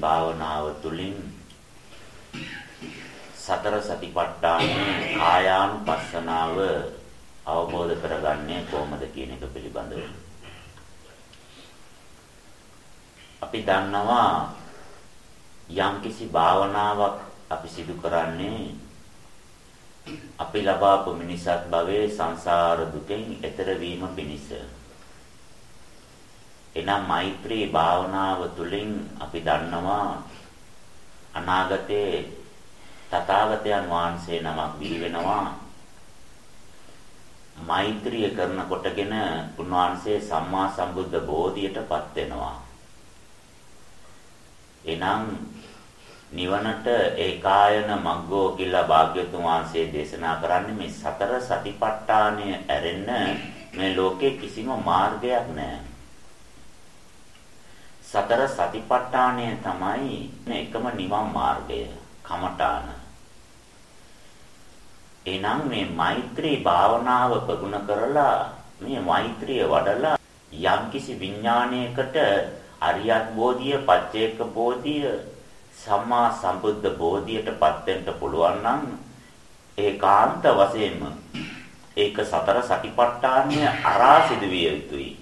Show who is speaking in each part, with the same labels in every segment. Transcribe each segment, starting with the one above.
Speaker 1: භාවනාව තුළින් සතර සතිපට්ඨානයේ කායානුපස්සනාව අවබෝධ කරගන්නේ කොහොමද කියන එක පිළිබඳව. අපි දන්නවා යම්කිසි භාවනාවක් අපි සිදු කරන්නේ අපි ලබාපු මිනිසත් භවයේ සංසාර දුකෙන් එතර වීම පිණිස. එනම් මෛත්‍රී භාවනාව තුළින් අපි දන්නවා අනාගතයේ තථාගතයන් වහන්සේ නමක් බිහි වෙනවා. මෛත්‍රිය කරනකොටගෙන උන්වහන්සේ සම්මා සම්බුද්ධ බෝධියටපත් වෙනවා. එනම් නිවනට ඒකායන මග්ගෝ කියලා භාග්‍යතුන් වහන්සේ දේශනා කරන්නේ මේ සතර සතිපට්ඨානය ඇරෙන්න මේ ලෝකේ කිසිම මාර්ගයක් නැහැ. සතර සතිපට්ඨානය තමයි එකම නිවන් මාර්ගය කමඨාන. එනම් මේ මෛත්‍රී භාවනාව ප්‍රගුණ කරලා මේ මෛත්‍රිය වඩලා යම්කිසි විඥානයකට අරියත් බෝධිය, පච්චේක බෝධිය, සම්මා සම්බුද්ධ බෝධියටපත් වෙන්න පුළුවන් නම් ඒකාන්ත වශයෙන්ම ඒක සතර සතිපට්ඨානය අරා සිදුවිය යුතුයි.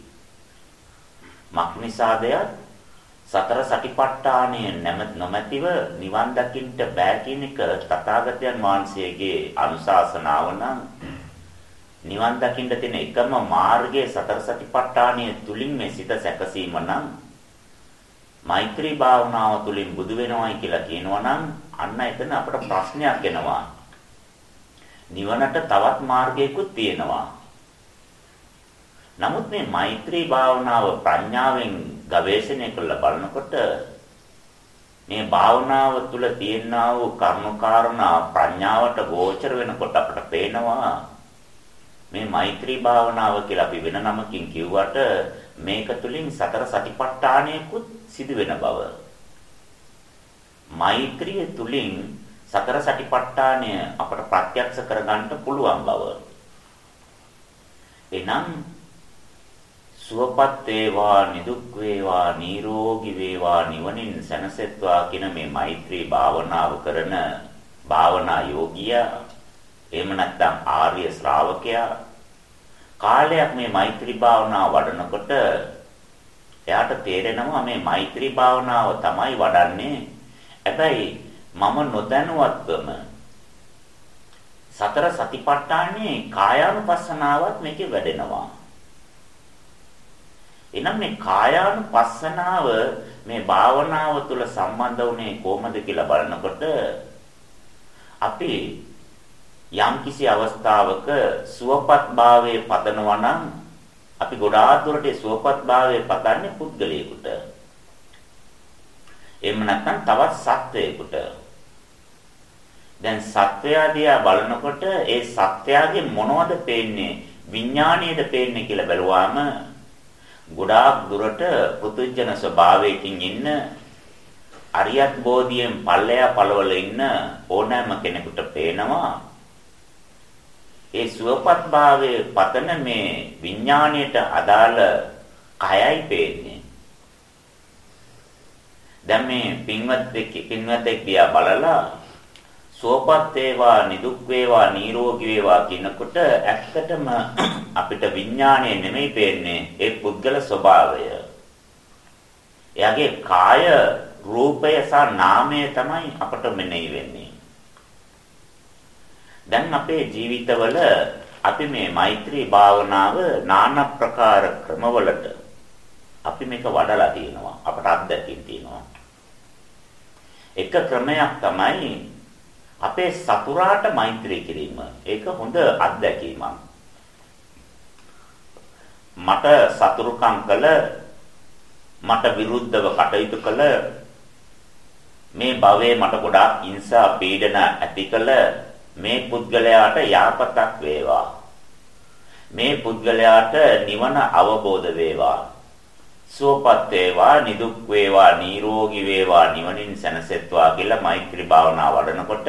Speaker 1: මක්නිසාදයක් සතර සටිපට්ඨානය නොමැතිව නිවන් දකින්න බෑ කියන එක තථාගතයන් වහන්සේගේ අනුශාසනාව නම්. නිවන් දකින්න තියෙන එකම මාර්ගය සතර සටිපට්ඨානය තුලින් මේ සිත සැකසීම නම්. මෛත්‍රී භාවනාව තුලින් බුදු වෙනවයි කියලා කියනවා නම් අන්න එතන අපට ප්‍රශ්නයක් එනවා. නිවනට තවත් මාර්ගයකුත් තියෙනවා. නමුත් මේ මෛත්‍රී භාවනාව ප්‍රඥාවෙන් ගවේෂණය කරලා බලනකොට මේ භාවනාව තුළ තියෙනා වූ කර්මකාරණා ප්‍රඥාවට ගෝචර වෙනකොට අපට පේනවා මේ මෛත්‍රී භාවනාව කියලා අපි වෙන නමකින් කිව්වට මේක තුලින් සතර සතිපට්ඨානයකුත් සිදු වෙන බව. මෛත්‍රිය තුලින් සතර සතිපට්ඨානය අපට ප්‍රත්‍යක්ෂ කරගන්න පුළුවන් බව. එනම් සුවපත් වේවා නිදුක් වේවා නිරෝගී වේවා නිවනින් සැනසෙත්වා කියන මේ මෛත්‍රී භාවනාව කරන භාවනා යෝගියා එහෙම නැත්නම් ආර්ය ශ්‍රාවකයා කාලයක් මේ මෛත්‍රී භාවනාව වඩනකොට එයාට තේරෙනවා මේ මෛත්‍රී භාවනාව තමයි වඩන්නේ. හැබැයි මම නොදැනුවත්වම සතර සතිපට්ඨානේ කායානුපස්සනාවත් මේකේ වැඩෙනවා. එහෙනම් මේ කායානුපස්සනාව මේ භාවනාව තුළ සම්බන්ධ වුණේ කොහොමද කියලා බලනකොට අපි යම්කිසි අවස්ථාවක සුවපත් භාවයේ පතනවා නම් අපි ගොඩාක් දුරට සුවපත් භාවයේ පතන්නේ පුද්ගලයෙකුට. එහෙම නැත්නම් තවත් සත්වයකට. දැන් සත්වයාදියා බලනකොට ඒ සත්වයාගේ මොනවද පේන්නේ? විඥාණයද පේන්නේ කියලා බැලුවාම ගොඩාක් දුරට පෘතුජන ස්වභාවයකින් ඉන්න අරියත් බෝධියෙන් පල්ලෙයා පළවල ඉන්න ඕනෑම කෙනෙකුට පේනවා. ඒ සුවපත් භාවයේ පතන මේ විඥාණයට අදාළ කයයි පේන්නේ. දැන් මේ පින්වත් පින්වතෙක් දිහා බලලා සුවපත් වේවා නිදුක් වේවා නිරෝගී වේවා කියනකොට ඇත්තටම අපිට විඥාණය නෙමෙයි පේන්නේ ඒ පුද්ගල ස්වභාවය. එයාගේ කාය රූපය සහ නාමය තමයි අපට මෙනෙහි වෙන්නේ. දැන් අපේ ජීවිතවල අපි මේ මෛත්‍රී භාවනාව নানা ප්‍රකාර ක්‍රමවලට අපි මේක වඩලා තියෙනවා අපට අත්දැකීම් තියෙනවා. එක ක්‍රමයක් තමයි අපේ සතුරාට මෛත්‍රී කිරීම. ඒක හොඳ අත්දැකීමක්. මට සතුරුකම් කළ මට විරුද්ධව කටයුතු කළ මේ භවයේ මට ගොඩාක් ඉන්සා පීඩන ඇතිකල මේ පුද්ගලයාට යාපතක් වේවා. මේ පුද්ගලයාට නිවන අවබෝධ වේවා. සුවපත් වේවා, නිදුක් වේවා, නිරෝගී වේවා, නිවනින් සැනසෙත්වා කියලා මෛත්‍රී භාවනාව වඩනකොට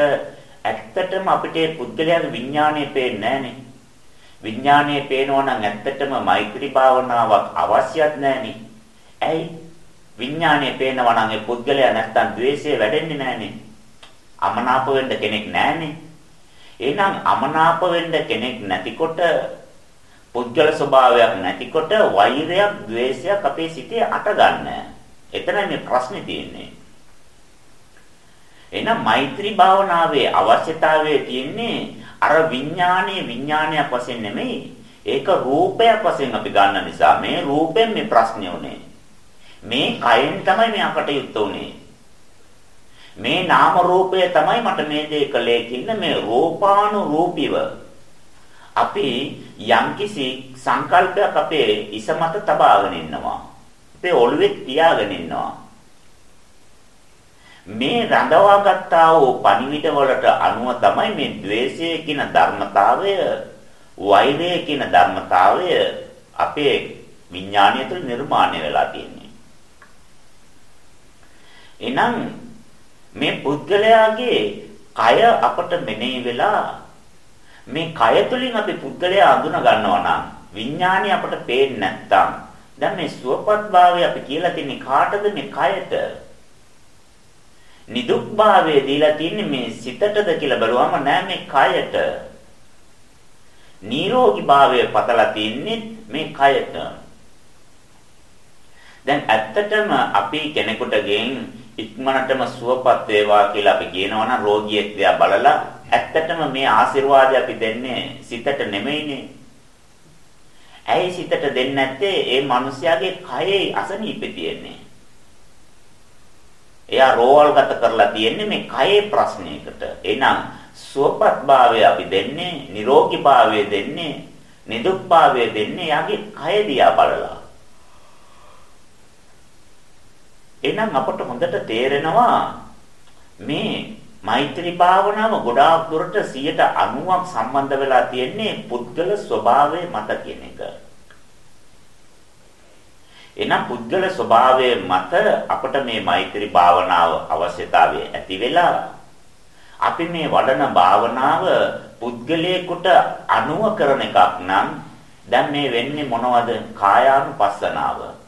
Speaker 1: ඇත්තටම අපිට පුද්ගලයාගේ විඥාණය පේන්නේ නැහනේ. විඥාණය පේනවා නම් ඇත්තටම මෛත්‍රී භාවනාවක් අවශ්‍යත් නැහනේ. ඇයි? විඥාණය පේනවා නම් ඒ පුද්ගලයා නැත්තම් द्वේෂය වැඩෙන්නේ නැහනේ. අමනාප වෙන්න කෙනෙක් නැහනේ. එහෙනම් අමනාප වෙන්න කෙනෙක් නැතිකොට පුද්ගල ස්වභාවයක් නැතිකොට වෛරයක්, ద్వේෂයක් අපේ සිතේ අට ගන්න. එතනයි මේ ප්‍රශ්නේ තියෙන්නේ. එහෙනම් මෛත්‍රී භාවනාවේ අවශ්‍යතාවය තියෙන්නේ අර විඥානීය විඥානයක් වශයෙන් නෙමෙයි. ඒක රූපයක් වශයෙන් අපි ගන්න නිසා මේ රූපෙන් මේ ප්‍රශ්නේ උනේ. මේ කයෙන් තමයි මේ අපට උනේ. මේ නාම රූපය තමයි මට මේ දේ කළේ කියන මේ රූපානුරූපීව අපි යම්කිසි සංකල්පයක් අපේ ඉස මත තබාගෙන ඉන්නවා. අපේ ඔළුවේ තියාගෙන ඉන්නවා. මේ රඳවාගත්තා වූ පණිවිඩ වලට අනුව තමයි මේ द्वේෂය කියන ධර්මතාවය, වෛරය කියන ධර්මතාවය අපේ විඥාණය තුළ නිර්මාණය වෙලා තියෙන්නේ. එනම් මේ පුද්ගලයාගේ කය අපට මෙනෙහි වෙලා මේ කය තුලින් අපි පුද්ගලයා අඳුන ගන්නවා නම් විඥානය අපට පේන්නේ නැත්තම් දැන් මේ සුවපත්භාවය අපි කියලා තින්නේ කාටද? මේ කයට. නිදුක්භාවය දීලා තින්නේ මේ සිතටද කියලා බලුවම නෑ මේ කයට. නිරෝගීභාවය පතලා තින්නේ මේ කයට. දැන් ඇත්තටම අපි කෙනෙකුට ගෙන් ඉක්මනටම සුවපත් වේවා කියලා අපි කියනවා නම් රෝගියෙක් දිහා බලලා ඇත්තටම මේ ආශිර්වාදය අපි දෙන්නේ සිතට නෙමෙයිනේ. ඇයි සිතට දෙන්නේ නැත්තේ? ඒ මිනිස්යාගේ කයේ අසනීපෙ තියෙන්නේ. එයා රෝවල්ගත කරලා තියෙන්නේ මේ කයේ ප්‍රශ්නයකට. එහෙනම් සුවපත්භාවය අපි දෙන්නේ, නිරෝගීභාවය දෙන්නේ, නිදුක්භාවය දෙන්නේ යාගේ කය දිහා බලලා. එහෙනම් අපට හොඳට තේරෙනවා මේ මෛත්‍රී භාවනාව ගොඩාක් දුරට 90ක් සම්බන්ධ වෙලා තියෙන්නේ පුද්ගල ස්වභාවය මත කියන එක. එහෙනම් පුද්ගල ස්වභාවය මත අපට මේ මෛත්‍රී භාවනාව අවශ්‍යතාවය ඇති වෙලා අපි මේ වඩන භාවනාව පුද්ගලයෙකුට අනුව කරන එකක් නම් දැන් මේ වෙන්නේ මොනවද? කායානුපස්සනාව.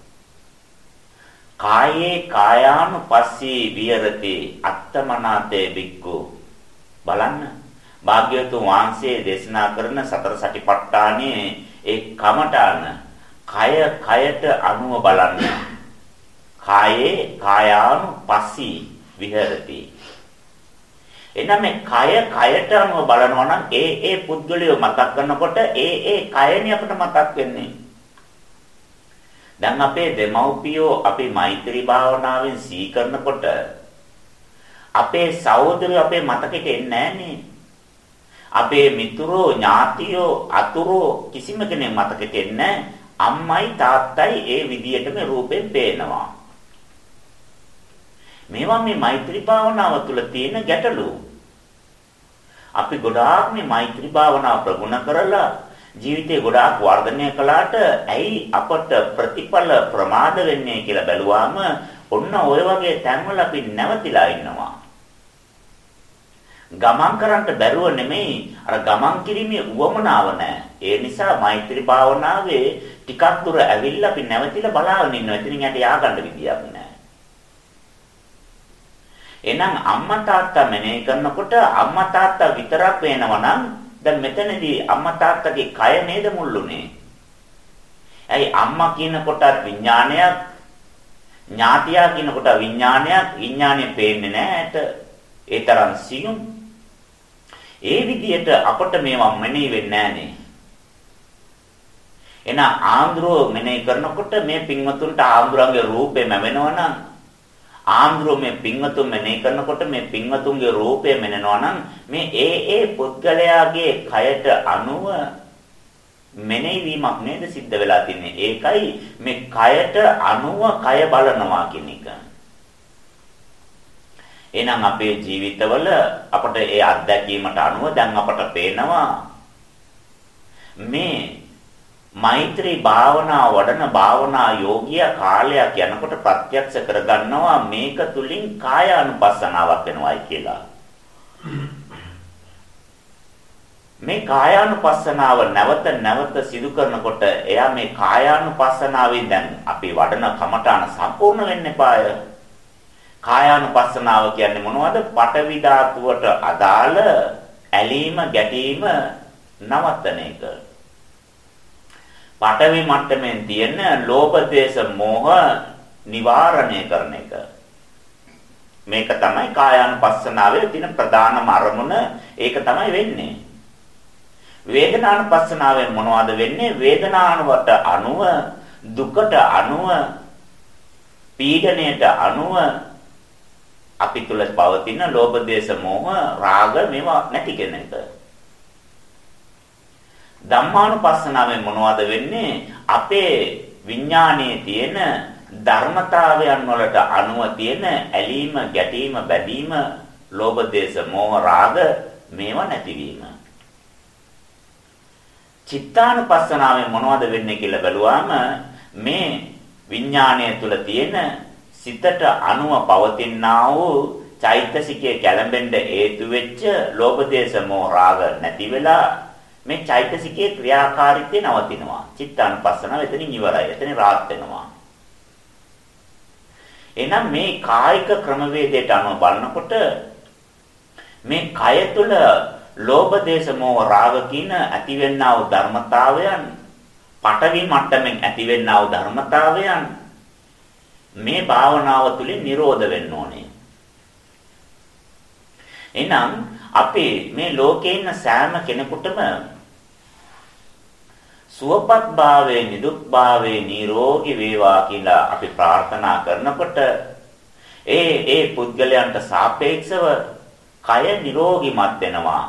Speaker 1: කායේ කායානුපස්සී විහෙරති අත්තමනාතේ බික්කු. බලන්න. භාග්‍යවතුන් වහන්සේ දේශනා කරන සතර සටිපට්ඨානයේ ඒ කමඨාන කය කයට අනුව බලන්න. කායේ කායානුපස්සී විහෙරති. එනනම් මේ කය කයට අනුව බලනවා නම් ඒ ඒ පුද්ගලියව මතක් කරනකොට ඒ ඒ කයනේ අපිට මතක් වෙන්නේ. දැන් අපේ දෙමව්පියෝ අපි මෛත්‍රී භාවනාවෙන් සී කරනකොට අපේ සහෝදරයෝ අපේ මතකෙට එන්නේ නැහනේ. අපේ මිතුරෝ ඥාතියෝ අතුරෝ කිසිම කෙනෙක් මතකෙට එන්නේ අම්මයි තාත්තයි ඒ විදියටම රූපෙන් පේනවා. මේවා මේ මෛත්‍රී භාවනාව තුළ තියෙන ගැටලු. අපි ගොඩාක් මේ මෛත්‍රී භාවනාව ප්‍රගුණ කරලා ජීවිතේ ගොඩාක් වර්ධනය කළාට ඇයි අපට ප්‍රතිඵල ප්‍රමාද වෙන්නේ කියලා බැලුවාම ඔන්න ඔය වගේ තැන්වල අපි නැවතිලා ඉන්නවා. ගමන් කරන්න බැරුව නෙමෙයි අර ගමන් කිරීමේ උවමනාව නැහැ. ඒ නිසා මෛත්‍රී භාවනාවේ ටිකක් දුර ඇවිල්ලා අපි නැවතිලා බලාගෙන ඉන්නවා. එතනින් යට ය아가න්න විදියක් නැහැ. එහෙනම් අම්මා තාත්තා මෙනෙහි කරනකොට අම්මා තාත්තා විතරක් වෙනවා නම් දැන් මෙතනදී අම්මා තාත්තගේ කය නේද මුල්ුනේ. ඇයි අම්මා කියන කොටත් විඥානයක් ඥාතියා කියන කොට විඥානයක් විඥානය පේන්නේ නැහැට ඒ තරම් සියුම්. ඒ විදිහට අපට මේවා මෙනෙහි වෙන්නේ නැහනේ. එන ආන්ද්‍රෝ මෙනෙහි කරනකොට මේ පින්වතුන්ට ආන්ද්‍රංගේ රූපේ මැවෙනවා නම් ආන්දරෝ මේ පින්වතුන් මෙනෙහි කරනකොට මේ පින්වතුන්ගේ රූපය මෙනෙනවා නම් මේ ඒ ඒ පුද්ගලයාගේ කයට අනුව මෙනෙහි වීමක් නේද සිද්ධ වෙලා තින්නේ. ඒකයි මේ කයට අනුව කය බලනවා කියන එක. එහෙනම් අපේ ජීවිතවල අපට ඒ අත්දැකීමට අනුව දැන් අපට පේනවා මේ මෛත්‍රී භාවනා වඩන භාවනා යෝගිය කාලයක් යනකොට ප්‍රත්‍යක්ෂ කරගන්නවා මේක තුලින් කාය අනුපස්සනාවක් වෙනවායි කියලා. මේ කායානුපස්සනාව නැවත නැවත සිදු කරනකොට එයා මේ කායානුපස්සනාවෙන් දැන් අපි වඩන කමඨාන සම්පූර්ණ වෙන්න එපාය. කායානුපස්සනාව කියන්නේ මොනවද? පඨවි ධාතුවට අදාළ ඇලීම ගැටීම නවත්තන එක. පඨවි මට්ටමින් තියෙන ලෝභ දේශ මෝහ නිවාරණය කරන එක. මේක තමයි කායානුපස්සනාවේ තියෙන ප්‍රධානම අරමුණ. ඒක තමයි වෙන්නේ. වේදනානුපස්සනාවෙන් මොනවද වෙන්නේ? වේදනානුවට අනුව දුකට අනුව පීඩණයට අනුව අපි තුල පවතින ලෝභ දේශ මොහ රාග මේවා නැති කෙන එක. ධම්මානුපස්සනාවෙන් මොනවද වෙන්නේ? අපේ විඥානයේ තියෙන ධර්මතාවයන් වලට අනුව තියෙන ඇලීම, ගැටීම, බැඳීම, ලෝභ දේශ මොහ රාග මේවා නැතිවීම. චිත්තානුපස්සනාවෙන් මොනවද වෙන්නේ කියලා බැලුවාම මේ විඥාණය තුල තියෙන සිතට අනුව පවතිනා වූ චෛතසිකයේ කැළඹෙන්න හේතු වෙච්ච ලෝභ දේශ මොහ රාග නැති වෙලා මේ චෛතසිකයේ ක්‍රියාකාරීත්වය නවතිනවා. චිත්තානුපස්සනාව එතනින් ඉවරයි. එතනින් රාත් වෙනවා. එහෙනම් මේ කායික ක්‍රමවේදයට අනුව බලනකොට මේ කය තුල ලෝභ දේශ මොහ රාග කියන ඇතිවෙනා වූ ධර්මතාවයන් පටවි මට්ටමින් ඇතිවෙනා වූ ධර්මතාවයන් මේ භාවනාව තුළින් නිරෝධ වෙන්න ඕනේ. එහෙනම් අපි මේ ලෝකේ ඉන්න සෑම කෙනෙකුටම සුවපත් භාවයේ නිදුක් භාවයේ නිරෝගී වේවා කියලා අපි ප්‍රාර්ථනා කරනකොට ඒ ඒ පුද්ගලයන්ට සාපේක්ෂව කය නිරෝගීමත් වෙනවා.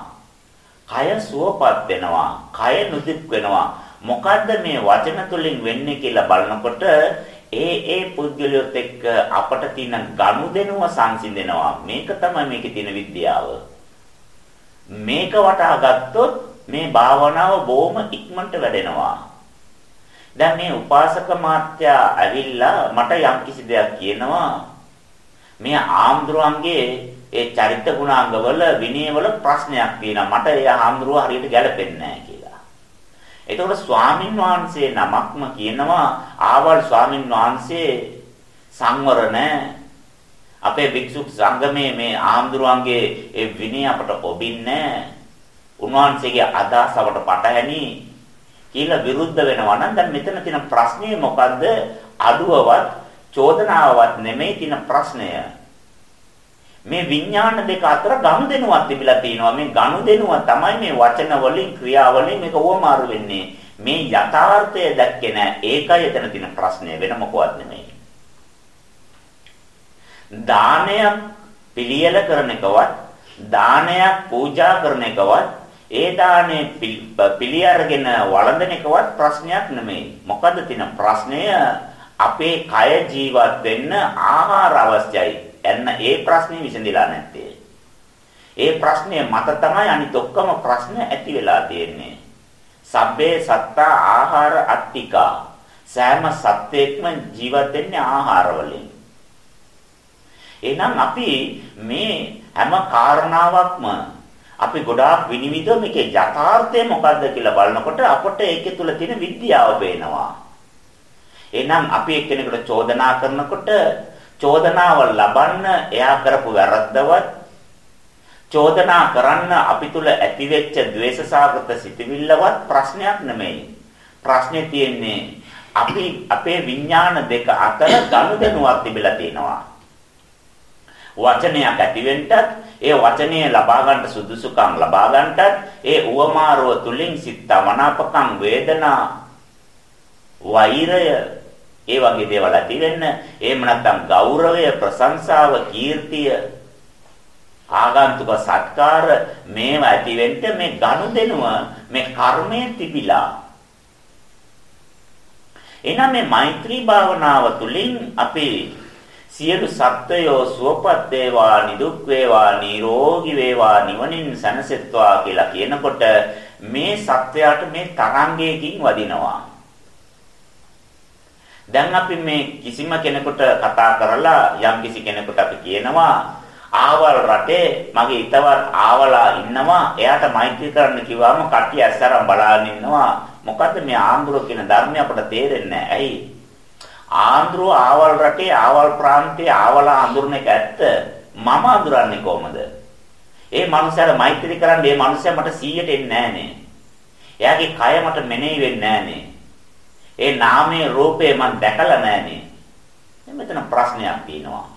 Speaker 1: කය සුවපත් වෙනවා. කය නුදුක් වෙනවා. මොකද්ද මේ වචන තුලින් වෙන්නේ කියලා බලනකොට ඒ ඒ පුද්ගලයොත් එක්ක අපට තියෙන ගනුදෙනුව සංසිඳෙනවා. මේක තමයි මේකේ තියෙන විද්‍යාව. මේක වටහා ගත්තොත් මේ භාවනාව බොහොම ඉක්මනට වැඩෙනවා. දැන් මේ උපාසක මාත්‍යා ඇවිල්ලා මට යම්කිසි දෙයක් කියනවා. මේ ආම්ද්‍රවන්ගේ ඒ චරිත ගුණාංගවල විනයවල ප්‍රශ්නයක් තියෙනවා. මට ඒ ආම්ද්‍රව හරියට ගැලපෙන්නේ නැහැ එතකොට ස්වාමින් වහන්සේ නමක්ම කියනවා ආවල් ස්වාමින් වහන්සේ සංවර අපේ භික්ෂු සංගමේ මේ ආම්දුරුවන්ගේ ඒ විනය අපට ඔබින්නේ උන්වහන්සේගේ අදහස අපට පටහැනි කියලා විරුද්ධ වෙනවා නම් දැන් මෙතන තියෙන ප්‍රශ්නේ මොකද්ද අඩුවවත් චෝදනාවවත් නෙමෙයි තියෙන ප්‍රශ්නය මේ විඥාන දෙක අතර ගනුදෙනුවක් තිබිලා තියෙනවා. මේ ගනුදෙනුව තමයි මේ වචන වලින් ක්‍රියා වලින් මේක ඕමාරු වෙන්නේ. මේ යථාර්ථය දැක්කේ නැහැ. ඒකයි එතන තියෙන ප්‍රශ්නය වෙන මොකවත් නෙමෙයි. දානයක් පිළියෙල කරන එකවත් දානයක් පූජා කරන එකවත් ඒ දානේ පිළි අරගෙන වළඳන එකවත් ප්‍රශ්නයක් නෙමෙයි. මොකද්ද තියෙන ප්‍රශ්නය? අපේ කය ජීවත් වෙන්න ආහාර අවශ්‍යයි. එන්න ඒ ප්‍රශ්නේ විසඳිලා නැත්තේ. ඒ ප්‍රශ්නේ මත තමයි අනිත් ඔක්කොම ප්‍රශ්න ඇති වෙලා තියෙන්නේ. සබ්බේ සත්තා ආහාර අට්ටිකා. සෑම සත්වයක්ම ජීවත් වෙන්නේ ආහාර වලින්. එහෙනම් අපි මේ හැම කාරණාවක්ම අපි ගොඩාක් විනිවිද මේකේ යථාර්ථය මොකද්ද කියලා බලනකොට අපට ඒකේ තුල තියෙන විද්‍යාව පේනවා. එහෙනම් අපි එක්කෙනෙකුට චෝදනා කරනකොට චෝදනාව ලබන්න එයා කරපු වැරද්දවත් චෝදනා කරන්න අපි තුල ඇතිවෙච්ච द्वේෂසාගත සිතවිල්ලවත් ප්‍රශ්නයක් නෙමෙයි. ප්‍රශ්නේ තියෙන්නේ අපි අපේ විඥාන දෙක අතර ගනුදෙනුවක් තිබිලා තියෙනවා. වචනයක් ඇතිවෙන්නත් ඒ වචනය ලබා ගන්න සුදුසුකම් ලබා ගන්නත් ඒ උවමාරුව තුලින් සිත මනාපකම් වේදනා වෛරය ඒ වගේ දේවල් ඇති වෙන්න එහෙම නැත්නම් ගෞරවය ප්‍රශංසාව කීර්තිය ආගන්තුක සත්කාර මේවා ඇති වෙන්න මේ ගනුදෙනුව මේ කර්මයේ තිබිලා. එහෙනම් මේ මෛත්‍රී භාවනාව තුළින් අපි සියලු සත්වයෝ සුවපත් වේවා නිදුක් වේවා නිරෝගී වේවා නිවනින් සැනසෙත්වා කියලා කියනකොට මේ සත්වයාට මේ තරංගයකින් වදිනවා. දැන් අපි මේ කිසිම කෙනෙකුට කතා කරලා යම් කිසි කෙනෙකුට අපි කියනවා ආවල් රටේ මගේ ඊතවත් ආවලා ඉන්නවා එයාට මෛත්‍රී කරන්න කිව්වම කට්ටිය ඇස්සරම් බලාගෙන ඉන්නවා මොකද්ද මේ ආන්දර කියන ධර්මය අපට තේරෙන්නේ නැහැ. ඇයි? ආන්දර ආවල් රටේ ආවල් ප්‍රාන්තයේ ආවලා අඳුරන එක ඇත්ත. මම අඳුරන්නේ කොහමද? ඒ මනුස්සයාට මෛත්‍රී කරන්න මේ මනුස්සයා මට 100ට එන්නේ නැහනේ. එයාගේ කය මට මෙනෙහි වෙන්නේ නැහනේ. ඒ නාමයේ රූපේ මම දැකලා නැහනේ. මෙතන ප්‍රශ්නයක් තියෙනවා.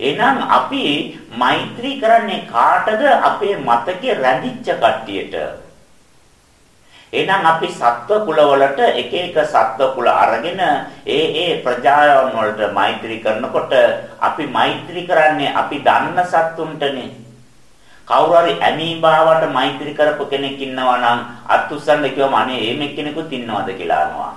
Speaker 1: එහෙනම් අපි මෛත්‍රී කරන්නේ කාටද අපේ මතකේ රැඳිච්ච කට්ටියට එහෙනම් අපි සත්ව කුලවලට එක එක සත්ව කුල අරගෙන ඒ ඒ ප්‍රජායන් වලට මෛත්‍රී කරනකොට අපි මෛත්‍රී කරන්නේ අපි දන්න සත්තුන්ටනේ. කවුරු හරි ඇමීබාවට මෛත්‍රී කරපු කෙනෙක් ඉන්නවා නම් අත් උස්සන්න කිව්වම අනේ එහෙම කෙනෙකුත් ඉන්නවද කියලා අහනවා.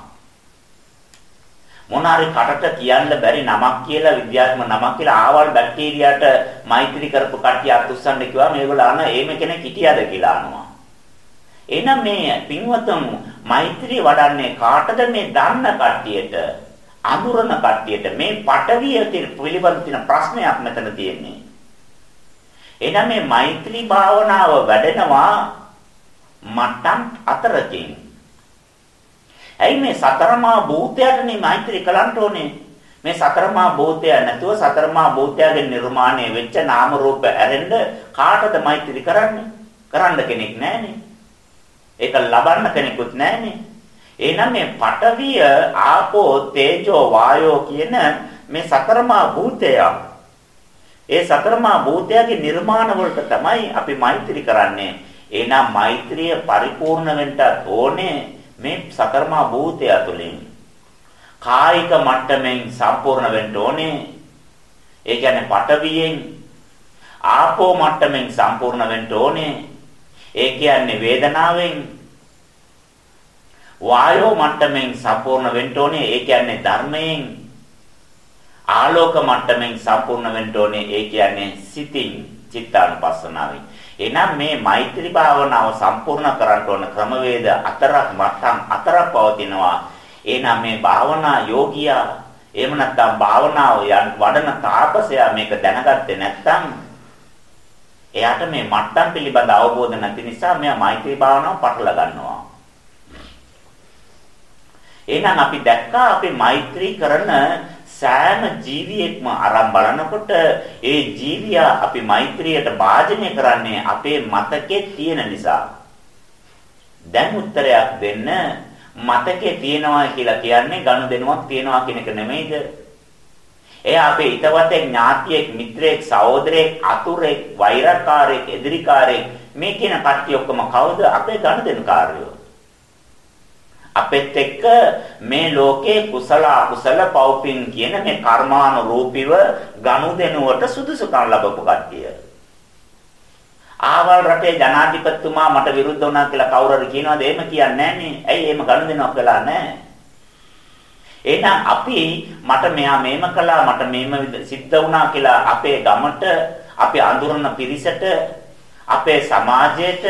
Speaker 1: මොනාරි කටට කියන්න බැරි නමක් කියලා විද්‍යාත්මක නමක් කියලා ආවල් බැක්ටීරියාට මෛත්‍රී කරපු කට්ටිය අත් උස්සන්න කිව්වම මේගොල්ලෝ අන එහෙම කෙනෙක් හිටියද කියලා අහනවා. එහෙනම් මේ පින්වතුන් මෛත්‍රිය වඩන්නේ කාටද මේ දන්න කට්ටියට අඳුරන කට්ටියට මේ පටවිය පිළිබඳ තියෙන ප්‍රශ්නයක් මෙතන තියෙන්නේ. එහෙනම් මේ මෛත්‍රී භාවනාව වැඩෙනවා මට්ටම් අතරකින්. ඇයි මේ සතරමා භූතයටනේ මෛත්‍රී කලන්න ඕනේ? මේ සතරමා භූතය නැතුව සතරමා භූතයගේ නිර්මාණය වෙච්ච නාම රූප ඇරෙන්න කාටද මෛත්‍රී කරන්නේ? කරන්න කෙනෙක් නැහනේ. ඒක ලබන්න කෙනෙකුත් නැහනේ. එහෙනම් මේ පඨවිය, ආපෝ, තේජෝ, වායෝ කියන මේ සතරමා භූතය. ඒ සතරමා භූතයගේ නිර්මාණ වලට තමයි අපි මෛත්‍රී කරන්නේ. එහෙනම් මෛත්‍රිය පරිපූර්ණ වෙන්න ඕනේ මේ සතරමා භූතය තුළින්. කායික මට්ටමින් සම්පූර්ණ වෙන්න ඕනේ. ඒ කියන්නේ පඨවියෙන් ආපෝ මට්ටමින් සම්පූර්ණ වෙන්න ඕනේ. ඒ කියන්නේ වේදනාවෙන් වායෝ මට්ටමින් සම්පූර්ණ වෙන්න ඕනේ. ඒ කියන්නේ ධර්මයෙන් ආලෝක මට්ටමින් සම්පූර්ණ වෙන්න ඕනේ. ඒ කියන්නේ සිතින් චිත්තානුපස්සනාවෙන්. එනම් මේ මෛත්‍රී භාවනාව සම්පූර්ණ කරන්න ඕන ක්‍රමවේද හතරක් මට්ටම් හතරක් පවතිනවා. එනම් මේ භාවනා යෝගියා එහෙම නැත්නම් භාවනාව වඩන තාපසයා මේක දැනගත්තේ නැත්නම් එයාට මේ මට්ටම් පිළිබඳ අවබෝධ නැති නිසා මෙයා මෛත්‍රී භාවනාව පටල ගන්නවා. එහෙනම් අපි දැක්කා අපි මෛත්‍රී කරන සෑම ජීවියෙක්ම අරන් බලනකොට ඒ ජීවියා අපි මෛත්‍රියට භාජනය කරන්නේ අපේ මතකේ තියෙන නිසා. දැන් උත්තරයක් දෙන්න මතකේ තියනවා කියලා කියන්නේ ගනුදෙනුවක් තියනවා කියන එක නෙමෙයිද? එයා අපේ හිතවතෙක් ඥාතියෙක් මිත්‍රයෙක් සහෝදරයෙක් අතුරෙක් වෛරකාරයෙක් එදිරිකාරයෙක් මේ කියන කට්ටිය ඔක්කොම කවුද? අපේ ගනුදෙනුකාරයෝ අපෙත් එක්ක මේ ලෝකේ කුසල අකුසල පව්පින් කියන මේ කර්මානුරූපීව ගනුදෙනුවට සුදුසුකම් ලැබපු කට්ටිය. ආවල් රටේ ජනාධිපතිතුමා මට විරුද්ධ වුණා කියලා කවුරු හරි කියනවාද? එහෙම කියන්නේ නැන්නේ ඇයි එහෙම ගනුදෙනුවක් කළා නැහැ? එහෙනම් අපි මට මෙයා මේම කළා මට මේම සිද්ධ වුණා කියලා අපේ ගමට අපේ අඳුරන පිරිසට අපේ සමාජයට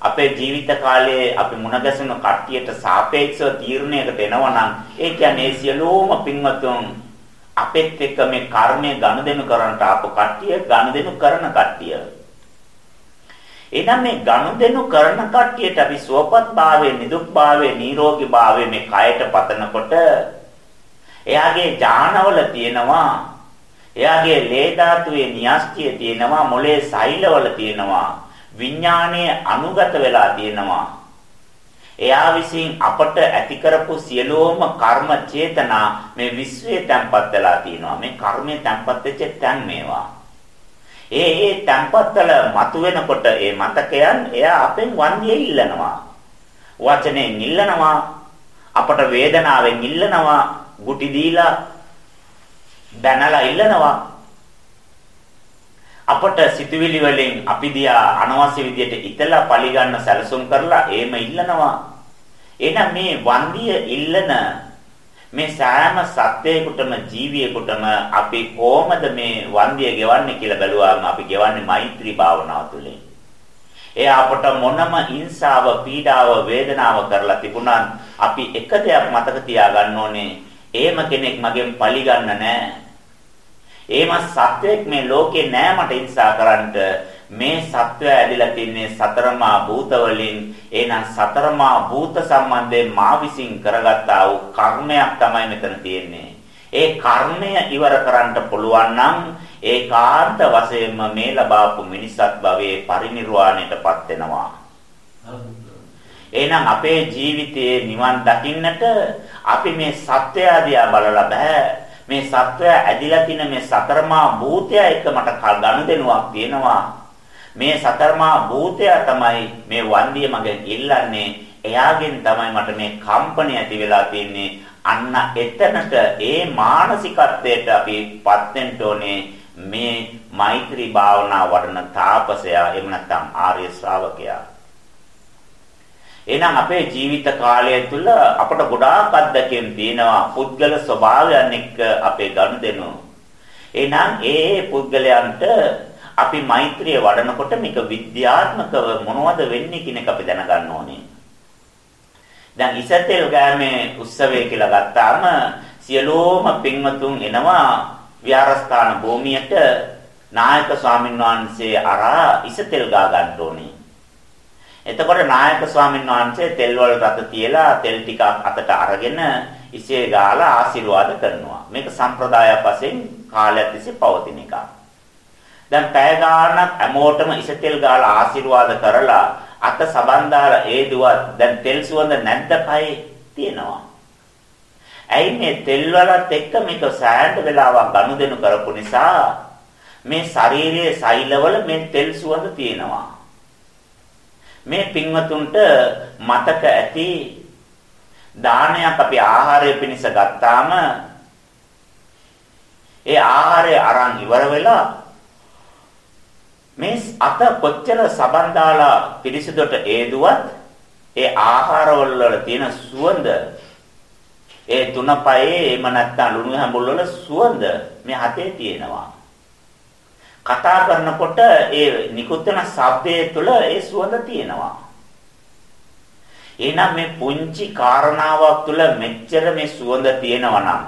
Speaker 1: අපේ ජීවිත කාලයේ අපි මුණ ගැසෙන කට්ටියට සාපේක්ෂව තීරණයකට එනවා නම් ඒ කියන්නේ සියලුම පින්වතුන් අපෙත් එක්ක මේ කර්මය ගනුදෙනු කරන්නට ආපු කට්ටිය ගනුදෙනු කරන කට්ටිය. එහෙනම් මේ ගනුදෙනු කරන කට්ටියට අපි සුවපත් භාවයේ නිදුක් භාවයේ නිරෝගී භාවයේ මේ කයට පතනකොට එයාගේ ඥානවල තියෙනවා එයාගේ ලේ ධාතුවේ න්‍යෂ්ටිය තියෙනවා මොලේ සෛලවල තියෙනවා විඥාණය අනුගත වෙලා තියෙනවා. එයා විසින් අපට ඇති කරපු සියලුම කර්ම චේතනා මේ විශ්වයේ තැම්පත් වෙලා තියෙනවා. මේ කර්මයේ තැම්පත් වෙච්ච තැන් මේවා. ඒ ඒ තැම්පත්වල මතුවෙනකොට ඒ මතකයන් එයා අපෙන් වන්දියේ ඉල්ලනවා. වචනෙන් ඉල්ලනවා අපට වේදනාවෙන් ඉල්ලනවා ගුටි දීලා දැනලා ඉල්ලනවා අපට සිතුවිලි වලින් අපි දිහා අනවශ්‍ය විදියට ඉතලා පරිගන්න සැලසුම් කරලා එහෙම ඉල්ලනවා. එහෙනම් මේ වන්දිය ඉල්ලන මේ සෑම සත්‍යයකටම ජීවියෙකුටම අපි කොහොමද මේ වන්දිය ගෙවන්නේ කියලා බැලුවාම අපි ගෙවන්නේ මෛත්‍රී භාවනාව තුළින්. ඒ අපට මොනම හිංසාව, පීඩාව, වේදනාව කරලා තිබුණත් අපි එක දෙයක් මතක තියාගන්න ඕනේ. එහෙම කෙනෙක් මගෙන් පලි ගන්න නැහැ. එහෙම සත්‍යයක් මේ ලෝකේ නෑ මට හිංසා කරන්නට. මේ සත්වය ඇදිලා තින්නේ සතරමා භූත වලින් එහෙනම් සතරමා භූත සම්බන්ධයෙන් මා විසින් කරගත්තා වූ කර්මයක් තමයි මෙතන තියෙන්නේ. ඒ කර්මය ඉවර කරන්න පුළුවන් නම් ඒකාන්ත වශයෙන්ම මේ ලබාපු මිනිසත් භවයේ පරිණිරවාණයටපත් වෙනවා. එහෙනම් අපේ ජීවිතයේ නිවන් දකින්නට අපි මේ සත්‍යය දිහා බලලා බෑ. මේ සත්වය ඇදිලා තින මේ සතරමා භූතය එක මට ගනුදෙනුවක් තියෙනවා. මේ සතරමා භූතය තමයි මේ වන්දිය මගෙන් ඉල්ලන්නේ. එයාගෙන් තමයි මට මේ කම්පණය ඇති වෙලා තියෙන්නේ. අන්න එතනට ඒ මානසිකත්වයට අපිපත් වෙන්න ඕනේ. මේ මෛත්‍රී භාවනා වඩන තාපසයා එහෙම නැත්නම් ආර්ය ශ්‍රාවකයා. එහෙනම් අපේ ජීවිත කාලය තුළ අපට ගොඩාක් අත්දැකීම් තියෙනවා පුද්ගල ස්වභාවයන් එක්ක අපේ ගනුදෙනු. එහෙනම් ඒ පුද්ගලයන්ට අපි මෛත්‍රිය වඩනකොට මේක විද්‍යාත්මකව මොනවද වෙන්නේ කියන එක අපි දැනගන්න ඕනේ. දැන් ඉසතෙල් ගෑමේ උත්සවය කියලා ගත්තාම සියලෝම පින්වතුන් එනවා විහාරස්ථාන භූමියට නායක ස්වාමීන් වහන්සේ අරා ඉසතෙල් ගා ගන්න ඕනේ. එතකොට නායක ස්වාමීන් වහන්සේ තෙල් වල රත තියලා තෙල් ටික අතට අරගෙන ඉසේ ගාලා ආශිර්වාද කරනවා. මේක සම්ප්‍රදායක් වශයෙන් කාලයක් තිස්සේ පවතින එකක්. දැන් පැය ගාණක් හැමෝටම ඉසතෙල් ගාලා ආශිර්වාද කරලා අත සබන් දාලා ඒ දුවත් දැන් තෙල් සුවඳ නැද්ද කයි තියෙනවා. ඇයි මේ තෙල් වලත් එක්ක මේක සෑහෙන වෙලාවක් ගනුදෙනු කරපු නිසා මේ ශාරීරියේ සෛලවල මේ තෙල් සුවඳ තියෙනවා. මේ පින්වතුන්ට මතක ඇති දානයක් අපි ආහාරය පිණිස ගත්තාම ඒ ආහාරය අරන් ඉවර වෙලා මේ අත කොච්චර සබන් දාලා පිරිසිදුට ඒදුවත් ඒ ආහාරවල වල තියෙන සුවඳ ඒ තුනපයේ එහෙම නැත්නම් ලුණු හැඹුල් වල සුවඳ මේ හතේ තියෙනවා. කතා කරනකොට ඒ නිකුත් වෙන ශබ්දයේ තුල ඒ සුවඳ තියෙනවා. එහෙනම් මේ පුංචි කාරණාවක් තුල මෙච්චර මේ සුවඳ තියෙනවා නම්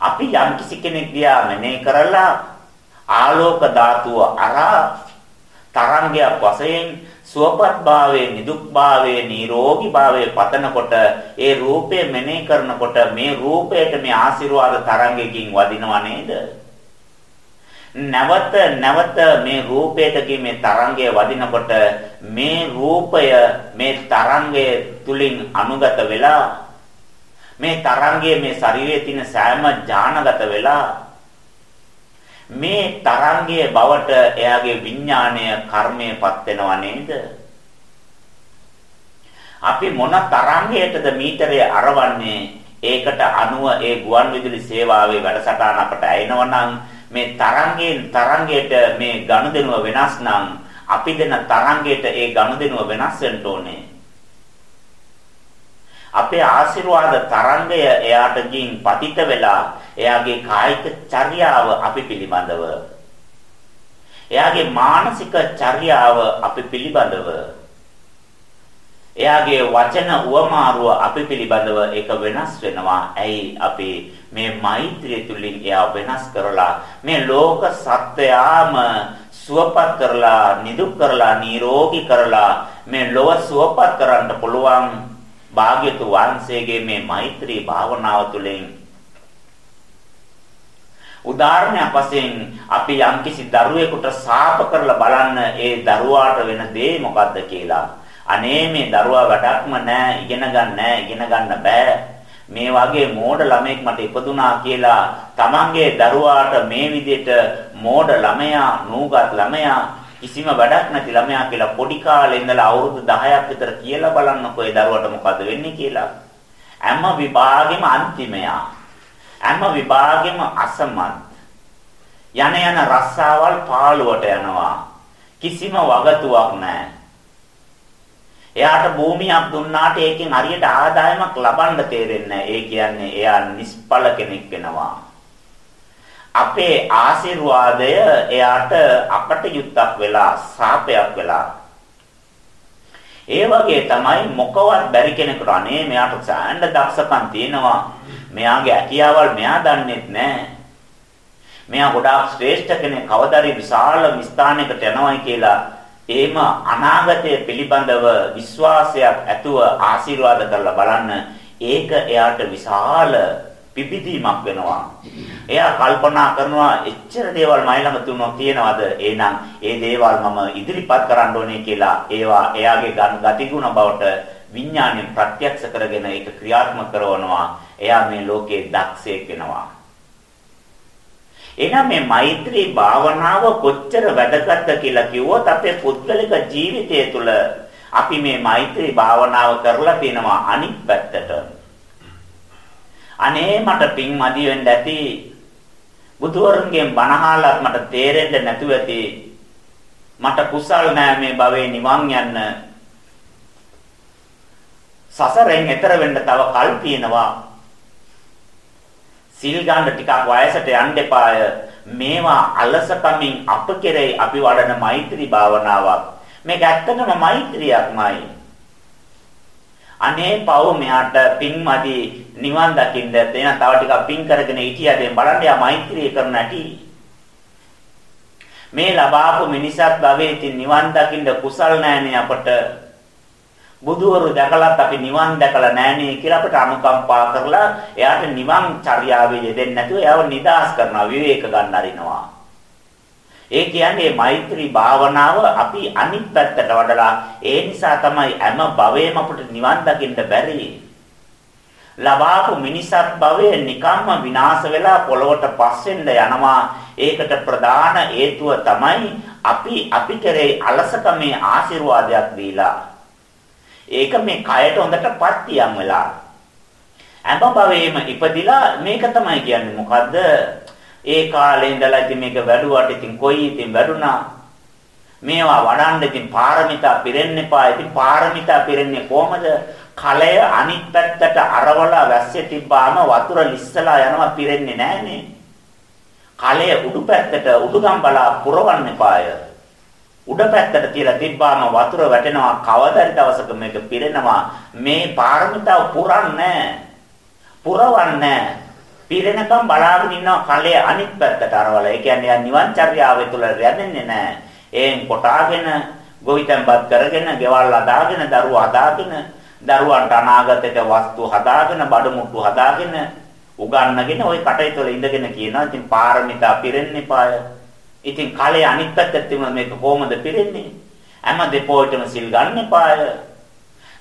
Speaker 1: අපි යම් කිසි කෙනෙක් දිහා මෙනේ කරලා ආලෝක ධාතුව අරා තරංගයක් වශයෙන් සුවපත් භාවයේ නිදුක් භාවයේ නිරෝගී භාවයේ පතනකොට ඒ රූපය මෙනෙහි කරනකොට මේ රූපයට මේ ආශිර්වාද තරංගයකින් වදිනව නේද නැවත නැවත මේ රූපයට මේ තරංගය වදිනකොට මේ රූපය මේ තරංගය තුලින් අනුගත වෙලා මේ තරංගය මේ ශරීරයේ තියෙන සෑම ඥානගත වෙලා මේ තරංගයේ බවට එයාගේ විඥාණය කර්මයපත් වෙනව නේද? අපි මොන තරංගයකටද මීටරය අරවන්නේ? ඒකට අනුව ඒ ගුවන් විදුලි සේවාවේ වැඩසටහන අපට ඇයෙනවනම් මේ තරංගයෙන් තරංගයට මේ ගනුදෙනුව වෙනස් නම් අපි දෙන තරංගයට ඒ ගනුදෙනුව වෙනස් වෙන්න ඕනේ. අපේ ආශිර්වාද තරංගය එයාට ගින් පතිත වෙලා එයාගේ කායික චර්යාව අපි පිළිබඳව එයාගේ මානසික චර්යාව අපි පිළිබඳව එයාගේ වචන උවමාරුව අපි පිළිබඳව ඒක වෙනස් වෙනවා. ඇයි අපි මේ මෛත්‍රිය තුලින් එයා වෙනස් කරලා මේ ලෝක සත්‍යයාම සුවපත් කරලා නිදුක් කරලා නිරෝගී කරලා මේ ලොව සුවපත් කරන්න පුළුවන් භාග්‍යතු වහන්සේගේ මේ මෛත්‍රී භාවනාව තුළින් උදාහරණයක් වශයෙන් අපි යම්කිසි දරුවෙකුට සාප කරලා බලන්න ඒ දරුවාට වෙන දේ මොකද්ද කියලා. අනේ මේ දරුවා වැඩක්ම නැහැ ඉගෙන ගන්න නැහැ ඉගෙන ගන්න බෑ. මේ වගේ මෝඩ ළමෙක් මට ඉපදුනා කියලා තමන්ගේ දරුවාට මේ විදිහට මෝඩ ළමයා නූගත් ළමයා කිසිම වැඩක් නැති ළමයා කියලා පොඩි කාලේ ඉඳලා අවුරුදු 10ක් විතර කියලා බලන්නකෝ ඒ දරුවට මොකද වෙන්නේ කියලා. හැම විභාගෙම අන්තිමයා. හැම විභාගෙම අසමත්. යන යන රස්සාවල් පාළුවට යනවා. කිසිම වගතුවක් නැහැ. එයාට භූමියක් දුන්නාට ඒකෙන් හරියට ආදායමක් ලබන්න තේරෙන්නේ ඒ කියන්නේ එයා නිෂ්ඵල කෙනෙක් වෙනවා. අපේ ආශිර්වාදය එයාට අකටයුත්තක් වෙලා සාපයක් වෙලා. ඒ වගේ තමයි මොකවත් බැරි කෙනෙකුට අනේ මෙයාට සෑහෙන දක්ෂකම් තියෙනවා. මෙයාගේ ඇකියාවල් මෙයා දන්නේත් නැහැ. මෙයා ගොඩාක් ශ්‍රේෂ්ඨ කෙනෙක් කවදාරි විශාල ස්ථානයකට යනවායි කියලා එහෙම අනාගතය පිළිබඳව විශ්වාසයක් ඇතුව ආශිර්වාද කරලා බලන්න ඒක එයාට විශාල පිපිදීමක් වෙනවා. එයා කල්පනා කරනවා එච්චර දේවල් මයි ළඟ තුනක් තියෙනවද? එහෙනම් ඒ දේවල් මම ඉදිරිපත් කරන්න ඕනේ කියලා ඒවා එයාගේ ගතිගුණ බවට විඥාණයෙන් ප්‍රත්‍යක්ෂ කරගෙන ඒක ක්‍රියාත්මක කරනවා. එයා මේ ලෝකේ දක්ෂයෙක් වෙනවා. එහෙනම් මේ මෛත්‍රී භාවනාව කොච්චර වැදගත්ද කියලා කිව්වොත් අපේ පුද්ගලික ජීවිතය තුළ අපි මේ මෛත්‍රී භාවනාව කරලා තියෙනවා අනිත් පැත්තට. අනේ මට පින් මදි වෙන්න ඇති. බුදුවරුන්ගෙන් බණහාලත් මට තේරෙන්න නැතුව ඇති. මට කුසල් නෑ මේ භවයේ නිවන් යන්න. සසරෙන් එතර වෙන්න තව කල් තියෙනවා. සිල් ගන්න ටිකක් වයසට යන්න එපාය. මේවා අලසකමින් අප කෙරෙහි අපි වඩන මෛත්‍රී භාවනාවක්. මේක ඇත්තටම මෛත්‍රියක්මයි. අනේ පව් මෙයාට පින්මදි නිවන් දකින්න එන තව ටිකක් පින් කරගෙන හිටියද බලන්න යා මෛත්‍රිය කරන ඇති. මේ ලබාපු මිනිසත් භවයේ තින් නිවන් දකින්න කුසල් නැහැනේ අපට බුදුවරු දැකලත් අපි නිවන් දැකලා නැහනේ කියලා අපට අනුකම්පා කරලා එයාට නිවන් චර්යාවේ යෙදෙන්නේ නැතුව එයාව නිදාස් කරනවා විවේක ගන්න අරිනවා. ඒ කියන්නේ මෛත්‍රී භාවනාව අපි අනිත් පැත්තට වඩලා ඒ නිසා තමයි හැම භවයේම අපට නිවන් දකින්න බැරි. ලබාපු මිනිසත් භවයේ නිකම්ම විනාශ වෙලා පොළොවට පස් වෙන්න යනවා. ඒකට ප්‍රධාන හේතුව තමයි අපි අපි කරේ අලසකමේ ආශිර්වාදයක් දීලා ඒක මේ කයට හොඳට පත්තියම් වෙලා. හැම භවෙම ඉපදිලා මේක තමයි කියන්නේ මොකද්ද? ඒ කාලේ ඉඳලා ඉතින් මේක වැඩුවට ඉතින් කොයි ඉතින් වැඩුණා. මේවා වඩන්න ඉතින් පාරමිතා පිරෙන්න එපා. ඉතින් පාරමිතා පිරෙන්නේ කොහමද? කලය අනිත් පැත්තට අරවලා වැස්සේ තිබ්බාම වතුර ලිස්සලා යනවා පිරෙන්නේ නැහනේ. කලය උඩු පැත්තට උඩුගම් බලා පුරවන්න එපාය. උඩ පැත්තට තියලා තිබ්බාම වතුර වැටෙනවා කවදාරි දවසක මේක පිරෙනවා. මේ පාරමිතාව පුරන්නේ පුරවන්නේ පිරෙනකම් බලාගෙන ඉන්නවා කලයේ අනිත් පැත්තට අරවල. ඒ කියන්නේ නිවන් චර්යාවේ තුල රැඳෙන්නේ නැහැ. එයින් කොටාගෙන ගොවිතැන්පත් කරගෙන ගෙවල් හදාගෙන දරුවෝ හදාගෙන දරුවන්ට අනාගතයට වස්තු හදාගෙන බඩ මුට්ටු හදාගෙන උගන්නගෙන ওই කටයුතු වල ඉඳගෙන කියනවා ඉතින් පාරමිතා පිරෙන්නේ පාය ඉතින් කලේ අනිත් පැත්තට තිබුණා මේක කොහොමද පිරෙන්නේ? හැම දෙපොයිටම සිල් ගන්න එපාය.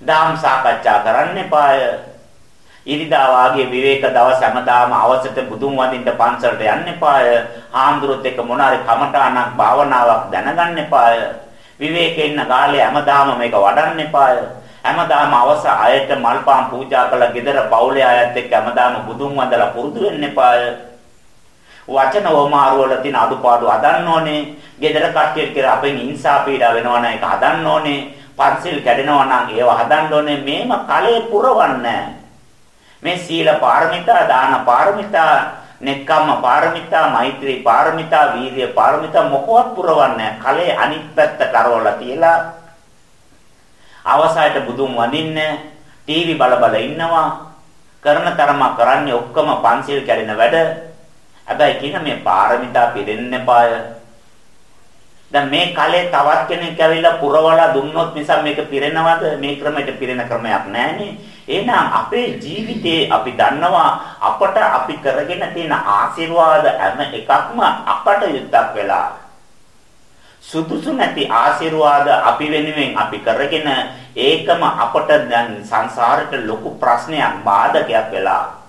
Speaker 1: දාම් සාකච්ඡා කරන්න එපාය. ඉරිදා වාගේ විවේක දවස් හැමදාම අවසට බුදුන් වදින්න පන්සලට යන්න එපාය. හාමුදුරුවොත් එක්ක මොනාරි කමඨාණක් භාවනාවක් දැනගන්න එපාය. විවේකේ ඉන්න කාලේ හැමදාම මේක වඩන්න එපාය. හැමදාම අවස අයට මල්පාන් පූජා කළ gedara පවුලේ අයත් එක්ක හැමදාම බුදුන් වදලා පුරුදු වෙන්න එපාය. වචන වමාරු වල තියෙන අඩුපාඩු හදන්න ඕනේ. gedara කට්ටියට කියලා අපෙන් හිංසා පීඩා වෙනවා නම් ඒක හදන්න ඕනේ. පන්සිල් කැඩෙනවා නම් ඒව හදන්න ඕනේ. මේම කලේ පුරවන්නේ මේ සීල පාරමිතා, දාන පාරමිතා, නෙක්ඛම්ම පාරමිතා, මෛත්‍රී පාරමිතා, වීර්ය පාරමිතා මොකවත් පුරවන්නේ කලේ අනිත් පැත්ත කරවලා තියලා අවසායට බුදුන් වඳින්නේ ටීවී බල බල ඉන්නවා කරන තරම කරන්නේ ඔක්කොම පන්සිල් කැඩෙන වැඩ හැබැයි කියන මේ පාරමිතා පිරෙන්න එපාය. දැන් මේ කලේ තවත් කෙනෙක් ඇවිල්ලා පුරවලා දුන්නොත් නිසා මේක පිරෙනවද? මේ ක්‍රමයට පිරෙන ක්‍රමයක් නැහැනේ. එහෙනම් අපේ ජීවිතේ අපි දන්නවා අපට අපි කරගෙන තියෙන ආශිර්වාද හැම එකක්ම අපට යුද්ධක් වෙලා. සුදුසු නැති ආශිර්වාද අපි වෙනුවෙන් අපි කරගෙන ඒකම අපට දැන් සංසාරෙට ලොකු ප්‍රශ්නයක් බාධකයක් වෙලා.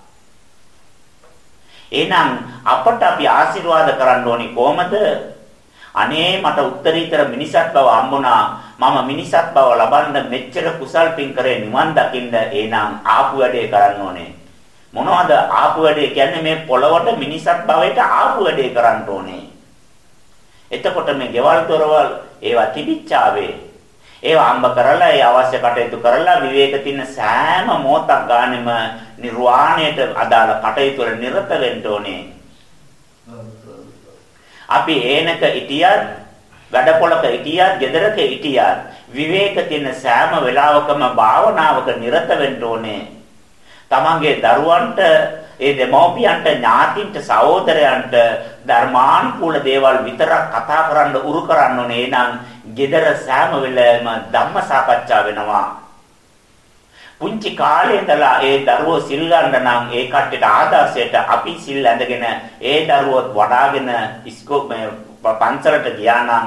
Speaker 1: එහෙනම් අපට අපි ආශිර්වාද කරන්න ඕනි කොහමද? අනේ මට උත්තරීතර මිනිසත් බව හම්බුණා. මම මිනිසත් බව ලබන්න මෙච්චර කුසල් පින් කරේ නිවන් දකින්න එහෙනම් ආපු වැඩේ කරන්න ඕනේ. මොනවද ආපු වැඩේ කියන්නේ මේ පොළවට මිනිසත් භවයට ආපු වැඩේ කරන්න ඕනේ. එතකොට මේ ගෙවල් දොරවල් ඒවා තිබිච්චාවේ ඒව අම්බ කරලා ඒ අවශ්‍ය කටයුතු කරලා විවේක තින්න සෑම මොහොතක් ගානෙම නිර්වාණයට අදාළ කටයුතු වල නිරත වෙන්න ඕනේ. අපි ඒනක හිටියත් වැඩපොලක හිටියත් ගෙදරක හිටියත් විවේක තින්න සෑම වෙලාවකම භාවනාවක නිරත වෙන්න ඕනේ. තමන්ගේ දරුවන්ට ඒ දෙමෝපියන්ට ඥාතින්ට සහෝදරයන්ට ධර්මානුකූල දේවල් විතරක් කතා කරන්න උරු කරන්න ඕනේ. එහෙනම් gedara සෑම වෙලාවෙම ධම්ම සාකච්ඡා වෙනවා. පුංචි කාලේ ඉඳලා ඒ දරුවෝ සිල් ගන්න නම් ඒ කට්ටියට ආදර්ශයට අපි සිල් ඇඳගෙන ඒ දරුවොත් වඩාගෙන ඉස්කෝ පන්සලට ගියා නම්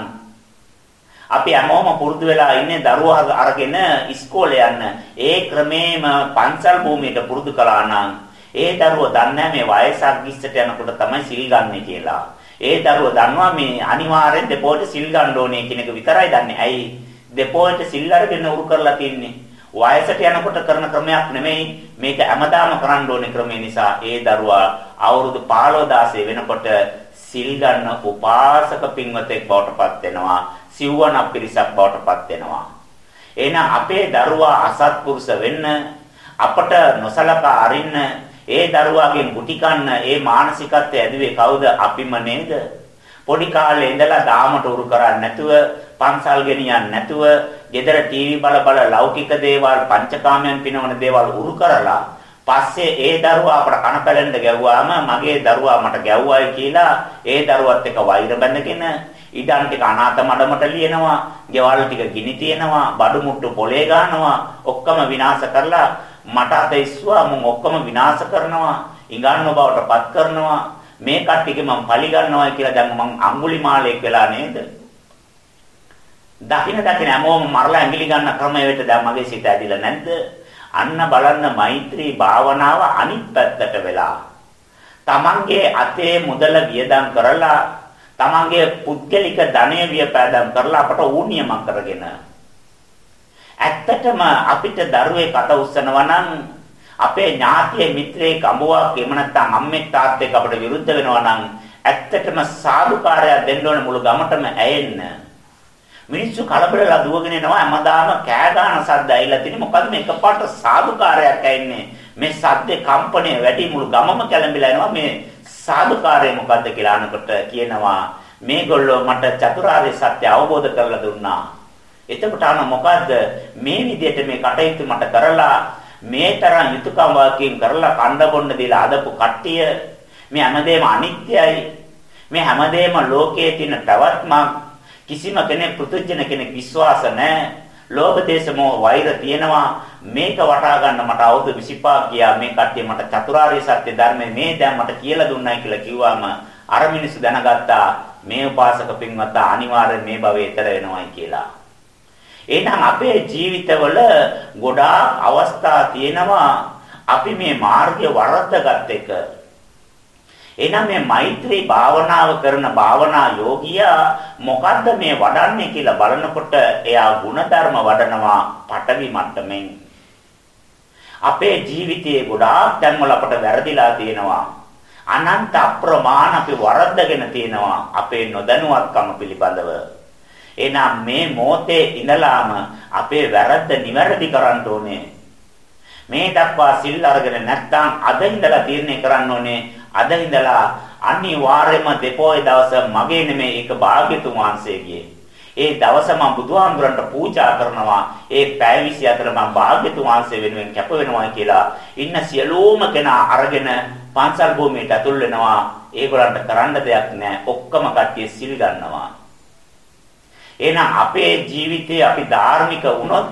Speaker 1: අපි හැමෝම පුරුදු වෙලා ඉන්නේ දරුවා අරගෙන ඉස්කෝලේ යන්න. ඒ ක්‍රමේම පන්සල් භූමියට පුරුදු කළා නම් ඒ දරුවා දන්නේ මේ වයසක් ගිස්සට යනකොට තමයි සිල් ගන්නෙ කියලා. ඒ දරුවා දන්නවා මේ අනිවාර්යෙන් දෙපොට සිල් ගන්න ඕනේ කියන එක විතරයි දන්නේ. ඇයි? දෙපොට සිල් අරගෙන උරු කරලා තින්නේ. වයසට යනකොට කරන ක්‍රමයක් නෙමෙයි මේක හැමදාම කරන්න ඕනේ ක්‍රමය නිසා ඒ දරුවා අවුරුදු 15 16 වෙනකොට සිල් ගන්න උපාසක පින්වතෙක් බවට පත් වෙනවා සිව්වන පිරිසක් බවට පත් වෙනවා. එහෙනම් අපේ දරුවා අසත්පුරුෂ වෙන්න අපට නොසලකා අරින්න ඒ දරුවාගෙන් ගුටි කන්න ඒ මානසිකත්වය ඇදුවේ කවුද අපිම නේද? පොඩි කාලේ ඉඳලා දාමට උරු කරන්නේ නැතුව පන්සල් ගෙනියන්නේ නැතුව ගෙදර ටීවී බල බල ලෞකික දේවල් පංචකාමයන් පිනවන දේවල් උරු කරලා පස්සේ ඒ දරුවා අපට කන පැලෙන්න ගැව්වාම මගේ දරුවා මට ගැව්වයි කියලා ඒ දරුවත් එක්ක වෛර බැඳගෙන ඉඩම් ටික අනාථ මඩමට ලියනවා, ගෙවල් ටික ගිනි තියනවා, බඩු මුට්ටු පොලේ ගන්නවා, ඔක්කොම විනාශ කරලා මට අත ඉස්සුවා මම ඔක්කොම විනාශ කරනවා, ඉඟන්න බවට පත් කරනවා. මේ කට්ටියගේ මම පලි ගන්නවා කියලා දැන් මම අඟුලිමාලෙක් වෙලා නේද? දකින දකින හැමෝම මරලා ඇඟිලි ගන්න ක්‍රමයට දැන් මගේ සිත ඇදිලා නැද්ද? අන්න බලන්න මෛත්‍රී භාවනාව අනිත් පැත්තට වෙලා. තමන්ගේ අතේ මුදල වියදම් කරලා තමන්ගේ පුද්ගලික ධනය වියපෑදම් කරලා අපට ඕනියමක් කරගෙන ඇත්තටම අපිට දරුවේ කට උස්සනවා නම් අපේ ඥාතියේ මිත්‍රයෙක් අඹුවක් එහෙම නැත්නම් අම්මෙක් තාත්තෙක් අපට විරුද්ධ වෙනවා නම් ඇත්තටම සාදුකාරය දෙන්න ඕනේ මුළු ගමටම ඇයෙන්න. මිනිස්සු කලබලලා දුවගෙන එනවා හැමදාම කෑ ගන්න සද්ද ඇවිල්ලා තිනේ මොකද මේ එකපාරට සාදුකාරයක් ඇන්නේ මේ සද්දේ කම්පණය වැඩි මුළු ගමම කැළඹිලා එනවා. මේ සාදුකාරය මොකද්ද කියලා අහනකොට කියනවා මේගොල්ලෝ මට චතුරාර්ය සත්‍ය අවබෝධ කරලා දුන්නා. එතකොට අන මොකද්ද? මේ විදිහට මේ කටයුතු මට කරලා මේ තරම් යුතුයකම් වාක්‍යයෙන් කරලා කණ්ඩ බොන්න දීලා අදපු කට්ටිය මේ හැමදේම අනිත්‍යයි. මේ හැමදේම ලෝකයේ තියෙන පැවැත්මක් කිසිම කෙනෙක් පෘථුජන කෙනෙක් විශ්වාස නැහැ. ලෝභ දේශ මොහ වෛර තියෙනවා. මේක වටහා ගන්න මට අවුරුදු 25 ගියා මේ කට්ටිය මට චතුරාර්ය සත්‍ය ධර්මයේ මේ දැන් මට කියලා දුන්නයි කියලා කිව්වම අර මිනිස්සු දැනගත්තා මේ උපාසක පින්වත් අනිවාර්යෙන් මේ භවයේ ඊතර වෙනවයි කියලා. එහෙනම් අපේ ජීවිතවල ගොඩාක් අවස්ථා තියෙනවා අපි මේ මාර්ගය වරද්දගත් එක. එහෙනම් මේ මෛත්‍රී භාවනාව කරන භාවනා යෝගියා මොකද්ද මේ වඩන්නේ කියලා බලනකොට එයා ಗುಣධර්ම වඩනවා පටවි මට්ටමින්. අපේ ජීවිතයේ ගොඩාක් තැන්වල අපට වැරදිලා තියෙනවා. අනන්ත අප්‍රමාණ අපි වරද්දගෙන තියෙනවා අපේ නොදැනුවත්කම පිළිබඳව. එහෙනම් මේ මොහොතේ ඉඳලාම අපේ වැරද්ද නිවැරදි කරන්න ඕනේ. මේ දක්වා සිල් අරගෙන නැත්නම් අද ඉඳලා තීරණය කරන්න ඕනේ. අද ඉඳලා අනිවාර්යයෙන්ම දෙපොයේ දවස මගේ නෙමෙයි ඒක භාග්‍යතුන් වහන්සේගේ. ඒ දවස මම බුදුහාමුදුරන්ට පූජා කරනවා. ඒ පැය 24 මම භාග්‍යතුන් වහන්සේ වෙනුවෙන් කැප වෙනවා කියලා ඉන්න සියලුම කෙනා අරගෙන පන්සල් භූමියට ඇතුල් වෙනවා. ඒගොල්ලන්ට කරන්න දෙයක් නැහැ. ඔක්කොම කට්ටිය සිල් ගන්නවා. එහෙනම් අපේ ජීවිතේ අපි ධාර්මික වුණොත්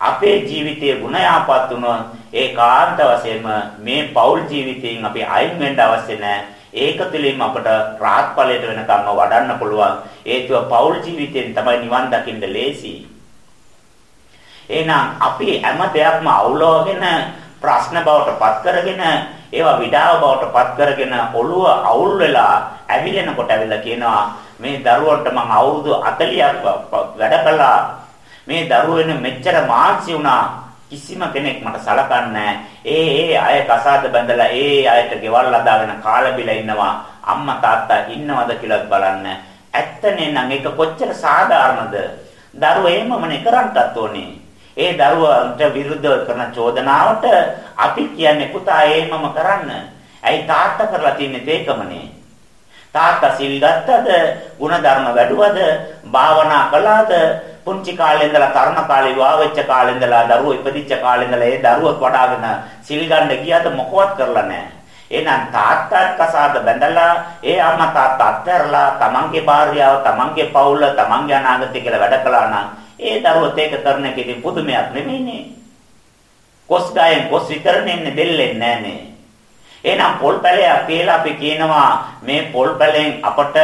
Speaker 1: අපේ ජීවිතයේ ගුණ යාපත් වුණොත් ඒකාන්ත වශයෙන්ම මේ පෞල් ජීවිතයෙන් අපි අයින් වෙන්න අවශ්‍ය නැහැ. ඒක තුළින් අපට රාහත් ඵලයට වෙනකම්ම වඩන්න පුළුවන්. හේතුව පෞල් ජීවිතයෙන් තමයි නිවන් දකින්න ලේසි. එහෙනම් අපි හැම දෙයක්ම අවුලවගෙන ප්‍රශ්න බවට පත් කරගෙන ඒවා විඩාව බවට පත් කරගෙන ඔළුව අවුල් වෙලා ඇවිලෙනකොට ඇවිල්ලා කියනවා මේ දරුවන්ට මම අවුරුදු 40ක් වැඩ කළා. මේ දරුවෙන මෙච්චර මාන්සි වුණා. කිසිම කෙනෙක් මට සලකන්නේ ඒ ඒ අය කසාද බැඳලා ඒ අයට ගෙවල් අදාගෙන කාලා බිලා ඉන්නවා. අම්මා තාත්තා ඉන්නවද කියලා බලන්න. ඇත්තනේ නම් ඒක කොච්චර සාධාරණද? දරුවා එහෙමමනේ කරන්නත් ඕනේ. ඒ දරුවාට විරුද්ධ කරන චෝදනාවට අපි කියන්නේ පුතා එහෙමම කරන්න. ඇයි තාත්තා කරලා තින්නේ ඒකමනේ. තාත්තා සිල් ගත්තද, ಗುಣධර්ම වැඩුවද, භාවනා කළාද, පුංචි කාලේ ඉඳලා තරුණ කාලේ විවාහ වෙච්ච කාලේ ඉඳලා දරුවෝ ඉපදිච්ච කාලේ ඉඳලා ඒ දරුවොත් වඩාගෙන සිල් ගන්න ගියාද මොකවත් කරලා නැහැ. එහෙනම් තාත්තාත් කසාද බැඳලා ඒ අම්මා තාත්තා අත්හැරලා තමන්ගේ භාර්යාව තමන්ගේ පවුල තමන්ගේ අනාගතය කියලා වැඩ කළා නම් ඒ දරුවොත් ඒක කරන එක ඉතින් පුදුමයක් නෙමෙයිනේ. කොස් ගායෙන් කොස් විතරනේ දෙල්ලෙන්නේ නැහනේ. එහෙනම් පොල් පැලයක් කියලා අපි කියනවා මේ පොල් පැලෙන් අපට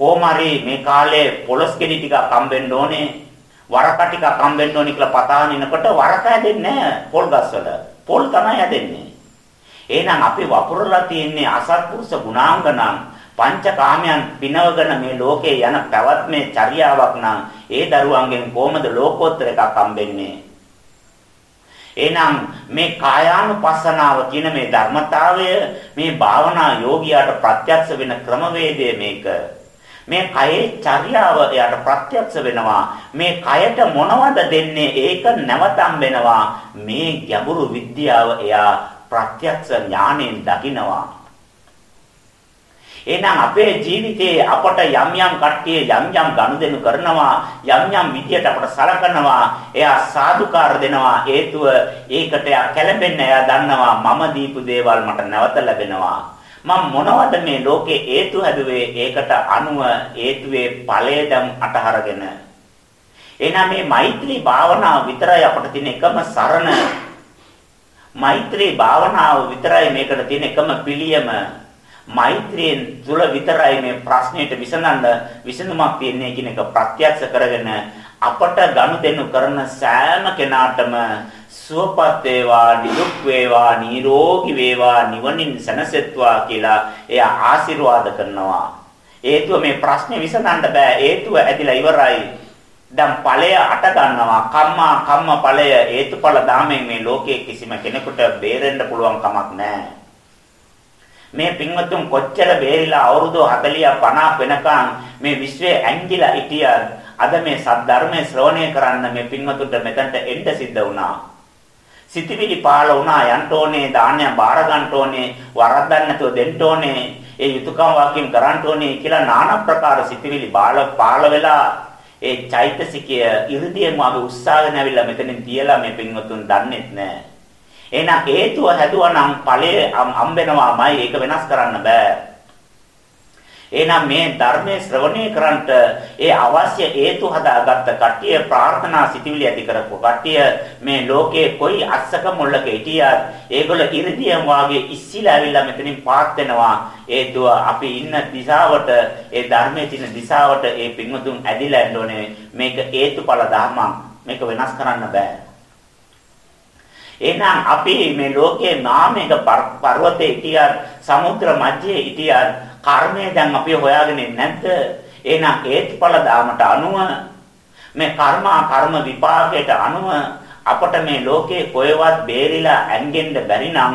Speaker 1: කොහොමරි මේ කාලේ පොලස් ගෙඩි ටිකක් හම්බෙන්න ඕනේ. වරක ටිකක් හම්බෙන්න ඕනේ කියලා පතාගෙන ඉනකොට වරක හැදෙන්නේ නැහැ පොල් ගස්වල. පොල් තමයි හැදෙන්නේ. එහෙනම් අපි වපුරලා තියෙන්නේ අසත්පුරුෂ ගුණාංගනම් පංචකාමයන් පිනවගෙන මේ ලෝකේ යන පැවැත්මේ චර්යාවක් නම් ඒ දරුවන්ගෙන් කොහොමද ලෝකෝත්තර එකක් හම්බෙන්නේ එහෙනම් මේ කායානුපස්සනාව කියන මේ ධර්මතාවය මේ භාවනා යෝගියාට ප්‍රත්‍යක්ෂ වෙන ක්‍රමවේදය මේක. මේ කයේ චර්යාව එයාට ප්‍රත්‍යක්ෂ වෙනවා. මේ කයට මොනවද දෙන්නේ ඒක නැවතම් වෙනවා. මේ ගැඹුරු විද්‍යාව එයා ප්‍රත්‍යක්ෂ ඥාණයෙන් දකිනවා. එහෙනම් අපේ ජීවිතයේ අපට යම් යම් කට්ටිය යම් යම් ගනුදෙනු කරනවා යම් යම් විදියට අපට සලකනවා එයා සාදුකාර දෙනවා හේතුව ඒකට එයා කැළඹෙන්න එයා දන්නවා මම දීපු දේවල් මට නැවත ලැබෙනවා. මම මොනවද මේ ලෝකේ හේතු හැදුවේ? ඒකට අනුව හේතුවේ ඵලය දැන් අටහරගෙන. එහෙනම් මේ මෛත්‍රී භාවනාව විතරයි අපට තියෙන එකම සරණ. මෛත්‍රී භාවනාව විතරයි මේකට තියෙන එකම පිළියම. මෛත්‍රියෙන් තුල විතරයි මේ ප්‍රශ්නෙට විසඳන්න විසඳුමක් තියෙන්නේ කියන එක ප්‍රත්‍යක්ෂ කරගෙන අපට ගනුදෙනු කරන සෑම කෙනාටම සුවපත් වේවා නිරුක් වේවා නිරෝගී වේවා නිවනින් සැනසෙත්වා කියලා එයා ආශිර්වාද කරනවා. හේතුව මේ ප්‍රශ්නේ විසඳන්න බෑ. හේතුව ඇදිලා ඉවරයි. දැන් ඵලය අට ගන්නවා කම්මා කම්ම ඵලය හේතුඵල ධාමයෙන් මේ ලෝකයේ කිසිම කෙනෙකුට බේරෙන්න පුළුවන් කමක් නැහැ මේ පින්වත්තුන් කොච්චර බේරිලා අවුරුදු 40 50 වෙනකන් මේ විශ්වයේ ඇංගිලා හිටියත් අද මේ සද්ධර්මයේ ශ්‍රවණය කරන්න මේ පින්වතුන්ට මෙතනට එන්න සිද්ධ වුණා. සිටිවිලි පාළ වුණා යන්න ඕනේ දාණය බාර ගන්න ඕනේ වරද්දන්න නැතුව දෙන්න ඕනේ ඒ යුතුයකම් වාක්‍යම් කරන්න ඕනේ කියලා নানা ප්‍රකාර සිටිවිලි පාළ පාළ වෙලා ඒ චෛතසිකය ඉර්ධියම අපි උස්සාගෙන ඇවිල්ලා මෙතනින් තියලා මේ පින්වතුන් දන්නේත් නැහැ. එහෙනම් හේතුව හැදුවා නම් ඵලය හම්බෙනවාමයි ඒක වෙනස් කරන්න බෑ. එහෙනම් මේ ධර්මයේ ශ්‍රවණය කරන්ට ඒ අවශ්‍ය හේතු හදාගත්ත කට්ටිය ප්‍රාර්ථනා සිටිවිලි ඇති කරපු කට්ටිය මේ ලෝකේ කොයි අස්සක මුල්ලක හිටියත් ඒගොල්ල ඉරිදියම් වාගේ ඉස්සිලා ඇවිල්ලා මෙතනින් පාත් වෙනවා. හේතුව අපි ඉන්න දිශාවට ඒ ධර්මයේ තියෙන දිශාවට ඒ පින්වතුන් ඇදිලා යන්න ඕනේ. මේක හේතුඵල ධර්මයක්. මේක වෙනස් කරන්න බෑ. එහෙනම් අපි මේ ලෝකයේ නාමයක පර්වතේ හිටියත් සමුද්‍ර මැදේ හිටියත් කර්මය දැන් අපි හොයාගෙන නැද්ද? එහෙනම් හේතුඵල දාමට අනුව මේ කර්මා කර්ම විපාකයට අනුව අපට මේ ලෝකේ කොහෙවත් බේරිලා ඇංගෙන්න බැරි නම්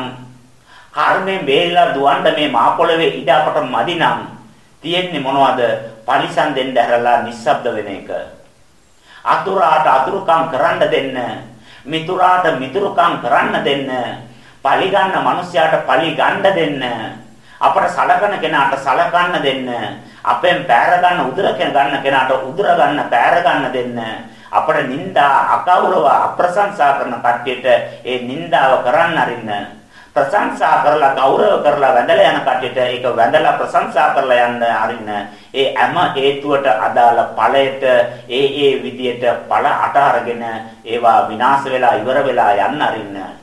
Speaker 1: කර්මයෙන් බේරිලා දුවන්න මේ මහ පොළවේ ඉඩ අපට මදි නම් තියෙන්නේ මොනවද? පරිසම් දෙන්න හැරලා නිස්සබ්ද වෙන එක. අතුරාට අතුරුකම් කරන්න දෙන්න. මිතුරාට මිතුරුකම් කරන්න දෙන්න. පලි ගන්න මිනිසයාට පලි ගන්න දෙන්න. අපට සලකන කෙනාට සලකන්න දෙන්න. අපෙන් පැර ගන්න උදර ගන්න කෙනාට උදර ගන්න පැර ගන්න දෙන්න. අපට නිନ୍ଦා අකෞරව අප්‍රශංසා කරන කට්ටියට ඒ නින්දාව කරන්න අරින්න. ප්‍රශංසා කරලා ගෞරව කරලා වැඳලා යන කට්ටියට ඒක වැඳලා ප්‍රශංසා කරලා යන්න අරින්න. ඒ හැම හේතුවට අදාළ ඵලයට ඒ ඒ විදියට ඵල අට අරගෙන ඒවා විනාශ වෙලා ඉවර වෙලා යන්න අරින්න.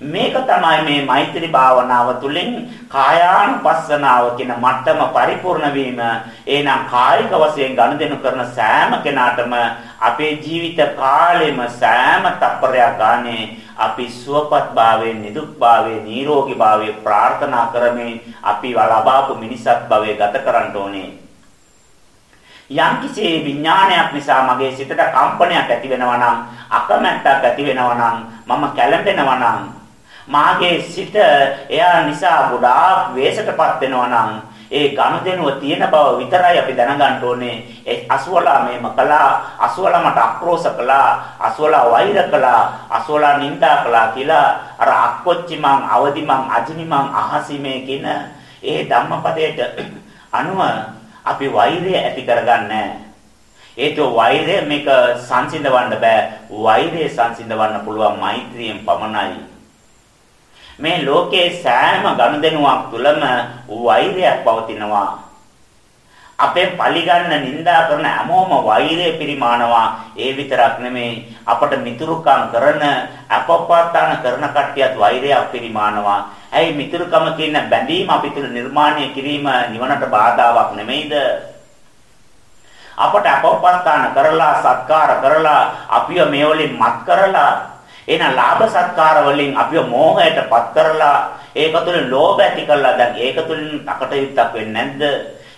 Speaker 1: මේක තමයි මේ මෛත්‍රී භාවනාව තුළින් කායානුපස්සනාව කියන මට්ටම පරිපූර්ණ වීම. එහෙනම් කායික වශයෙන් ගනුදෙනු කරන සෑම කෙනාටම අපේ ජීවිත කාලෙම සෑම තප්පරයක් ගානේ අපි සුවපත් භාවයෙන් නිදුක් භාවයෙන් නිරෝගී භාවයෙන් ප්‍රාර්ථනා කරමින් අපි ලබාපු මිනිසත් භවයේ ගත කරන්න ඕනේ. යම්කිසි විඥානයක් නිසා මගේ සිතට කම්පනයක් ඇති වෙනවා නම් අකමැත්තක් ඇති වෙනවා නම් මම කැළඹෙනවා නම් මාගේ සිත එයා නිසා ගොඩාක් වේසටපත් වෙනවා නම් ඒ ගනුදෙනුව තියෙන බව විතරයි අපි දැනගන්න ඕනේ. ඒ අසුවලා මේම කළා, අසුවලා මට අක්‍රෝෂ කළා, අසුවලා වෛර කළා, අසුවලා නිඳා කළා කියලා අර අක්කොච්චි මං, අවදි මං, අජිනි මං, අහසිමේ කියන ඒ ධම්මපදයට අනුව අපි වෛරය ඇති කරගන්නේ ඒතෝ වෛරය මේක සංසිඳවන්න බෑ. වෛරය සංසිඳවන්න පුළුවන් මෛත්‍රියෙන් පමණයි. මේ ලෝකයේ සෑම ගනුදෙනුවක් තුළම වෛරයක් පවතිනවා. අපේ පලිගන්න නිඳා කරන හැමෝම වෛරය පරිමානවා. ඒ විතරක් නෙමෙයි අපට මිතුරුකම් කරන අපපත්තාන කරන කට්ටියත් වෛරයක් පරිමානවා. ඇයි මිතුරුකම කියන බැඳීම අපි තුළ නිර්මාණය කිරීම නිවනට බාධාවක් නෙමෙයිද? අපට අපපත්තාන කරලා සත්කාර කරලා අපිව මේ වලින් මත් කරලා එහෙනම් ලාභ සත්කාර වලින් අපිව මෝහයටපත් කරලා ඒක තුළින් ලෝභ ඇති කරලා දැන් ඒක තුළින් අකටයුත්තක් වෙන්නේ නැද්ද?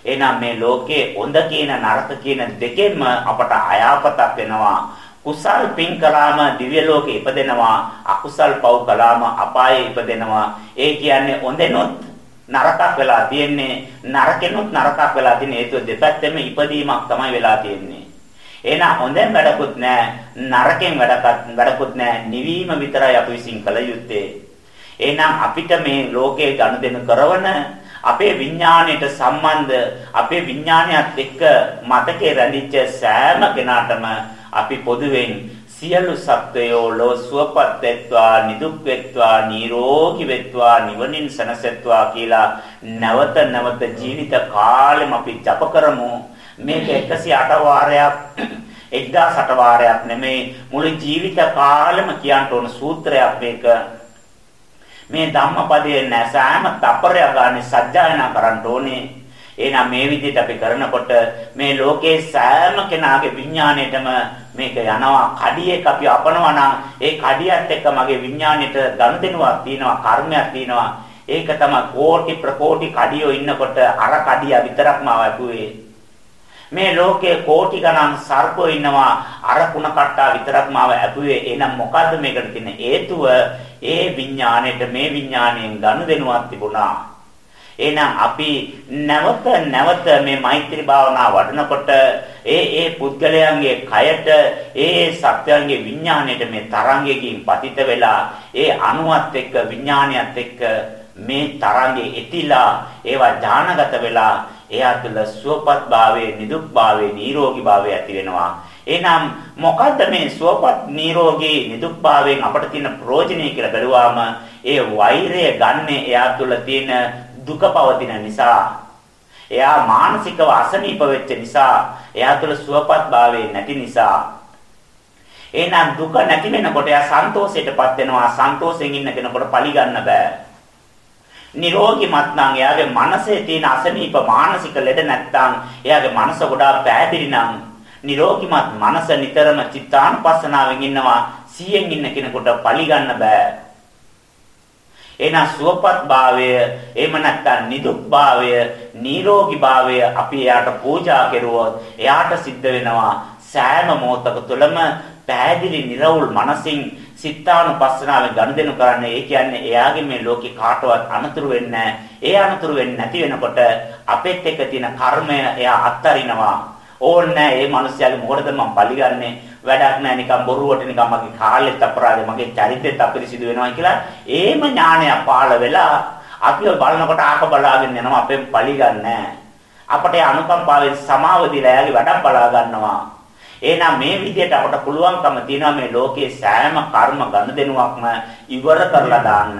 Speaker 1: එහෙනම් මේ ලෝකයේ හොඳ කියන නරක කියන දෙකෙන්ම අපට අයාපතක් වෙනවා. කුසල් පින් කළාම දිව්‍ය ලෝකෙ ඉපදෙනවා. අකුසල් පව් කළාම අපායේ ඉපදෙනවා. ඒ කියන්නේ හොඳෙනොත් නරකක් වෙලා තියෙන්නේ. නරකෙනොත් නරකක් වෙලා තියෙන හේතුව දෙපැත්තෙම ඉපදීමක් තමයි වෙලා තියෙන්නේ. එහෙනම් හොඳෙන් වැඩකුත් නැහැ නරකෙන් වැඩක් වැඩකුත් නැහැ නිවීම විතරයි අපි විසින් කළ යුත්තේ. එහෙනම් අපිට මේ ලෝකයේ ගනුදෙනු කරන අපේ විඥාණයට සම්බන්ධ අපේ විඥාණයත් එක්ක මතකේ රැඳිච්ච සෑම කෙනාටම අපි පොදුවෙන් සියලු සත්වයෝ ලෝ සුවපත් වෙත්වා නිදුක් වෙත්වා නිරෝගී වෙත්වා නිවනින් සනසෙත්වා කියලා නැවත නැවත ජීවිත කාලෙම අපි ජප කරමු. මේක 108 වාරයක් 1008 වාරයක් නෙමේ. මුළු ජීවිත කාලෙම කියන්න ඕන සූත්‍රයක් මේක. මේ ධම්මපදයේ නැසෑම තප්පරය ගන්න සත්‍යයනා කරන්න ඕනේ. එහෙනම් මේ විදිහට අපි කරනකොට මේ ලෝකේ සෑම කෙනාගේ විඥාණයටම මේක යනවා. කඩියෙක් අපි අපනවා නම් ඒ කඩියත් එක්ක මගේ විඥාණයට ගනුදෙනුවක් තියෙනවා කර්මයක් තියෙනවා. ඒක තමයි කෝටි ප්‍රකෝටි කඩියෝ ඉන්නකොට අර කඩිය විතරක්ම ආවුවේ මේ ලෝකයේ කෝටි ගණන් සර්පෝ ඉන්නවා අර කුණ කට්ටා විතරක් මාව ඇපුවේ. එහෙනම් මොකද්ද මේකට තියෙන හේතුව? ඒ විඥාණයට මේ විඥාණයෙන් ගනුදෙනුවක් තිබුණා. එහෙනම් අපි නැවත නැවත මේ මෛත්‍රී භාවනාව වඩනකොට ඒ ඒ පුද්ගලයන්ගේ කයට ඒ සත්‍යයන්ගේ විඥාණයට මේ තරංගයකින් පතිත වෙලා ඒ අණුවත් එක්ක විඥාණයත් එක්ක මේ තරංගේ එතිලා ඒවා ඥානගත වෙලා එයා තුළ සුවපත් භාවයේ නිදුක් භාවයේ නිරෝගී භාවය ඇති වෙනවා. එහෙනම් මොකද්ද මේ සුවපත් නිරෝගී නිදුක් භාවයෙන් අපට තියෙන ප්‍රයෝජනය කියලා බැලුවාම ඒ වෛරය ගන්න එයා තුළ තියෙන දුක පවතින නිසා. එයා මානසිකව අසනීප වෙච්ච නිසා. එයා තුළ සුවපත් භාවයේ නැති නිසා. එහෙනම් දුක නැති වෙනකොට එයා සන්තෝෂයටපත් වෙනවා. සන්තෝෂයෙන් ඉන්න කෙනෙකුට පලි ගන්න බෑ. නිරෝගිමත් නම් එයාගේ මනසේ තියෙන අසනීප මානසික ලෙඩ නැත්තම් එයාගේ මනස ගොඩාක් පැහැදිලි නම් නිරෝගිමත් මනස නිතරම චිත්තානුපස්සනාවෙන් ඉන්නවා 100න් ඉන්න කෙනෙකුට පලි ගන්න බෑ. එහෙනම් සුවපත් භාවය එහෙම නැත්නම් නිදුක් භාවය නිරෝගී භාවය අපි එයාට පූජා කෙරුවොත් එයාට සිද්ධ වෙනවා සෑම මොහොතක තුළම පැහැදිලි නිර්වුල් මනසින් සිතානුපස්සනාවෙන් ගනුදෙනු කරන්නේ. ඒ කියන්නේ එයාගේ මේ ලෝකේ කාටවත් අනතුරු වෙන්නේ ඒ අනතුරු වෙන්නේ නැති වෙනකොට අපෙත් එක්ක තියෙන කර්මය එයා අත්තරිනවා. ඕන්නේ ඒ මිනිස්යාගේ මොකටද මම පරිගන්නේ වැඩක් නැහැ නිකන් බොරුවට නිකන් මගේ කාලෙත් අපරාධය මගේ චරිතෙත් අපිරිසිදු වෙනවා කියලා ඒම ඥානය පාළ වෙලා අපිව බලනකොට ආක බලාගෙන යනවා අපෙන් පරිගන්නේ අපට අනුකම්පාවෙන් සමාව දීලා එයාගේ වැඩක් බලා ගන්නවා. එහෙනම් මේ විදිහට අපට පුළුවන්කම තියෙනවා මේ ලෝකයේ සෑම කර්ම ගනුදෙනුවක්ම ඉවර කරලා දාන්න.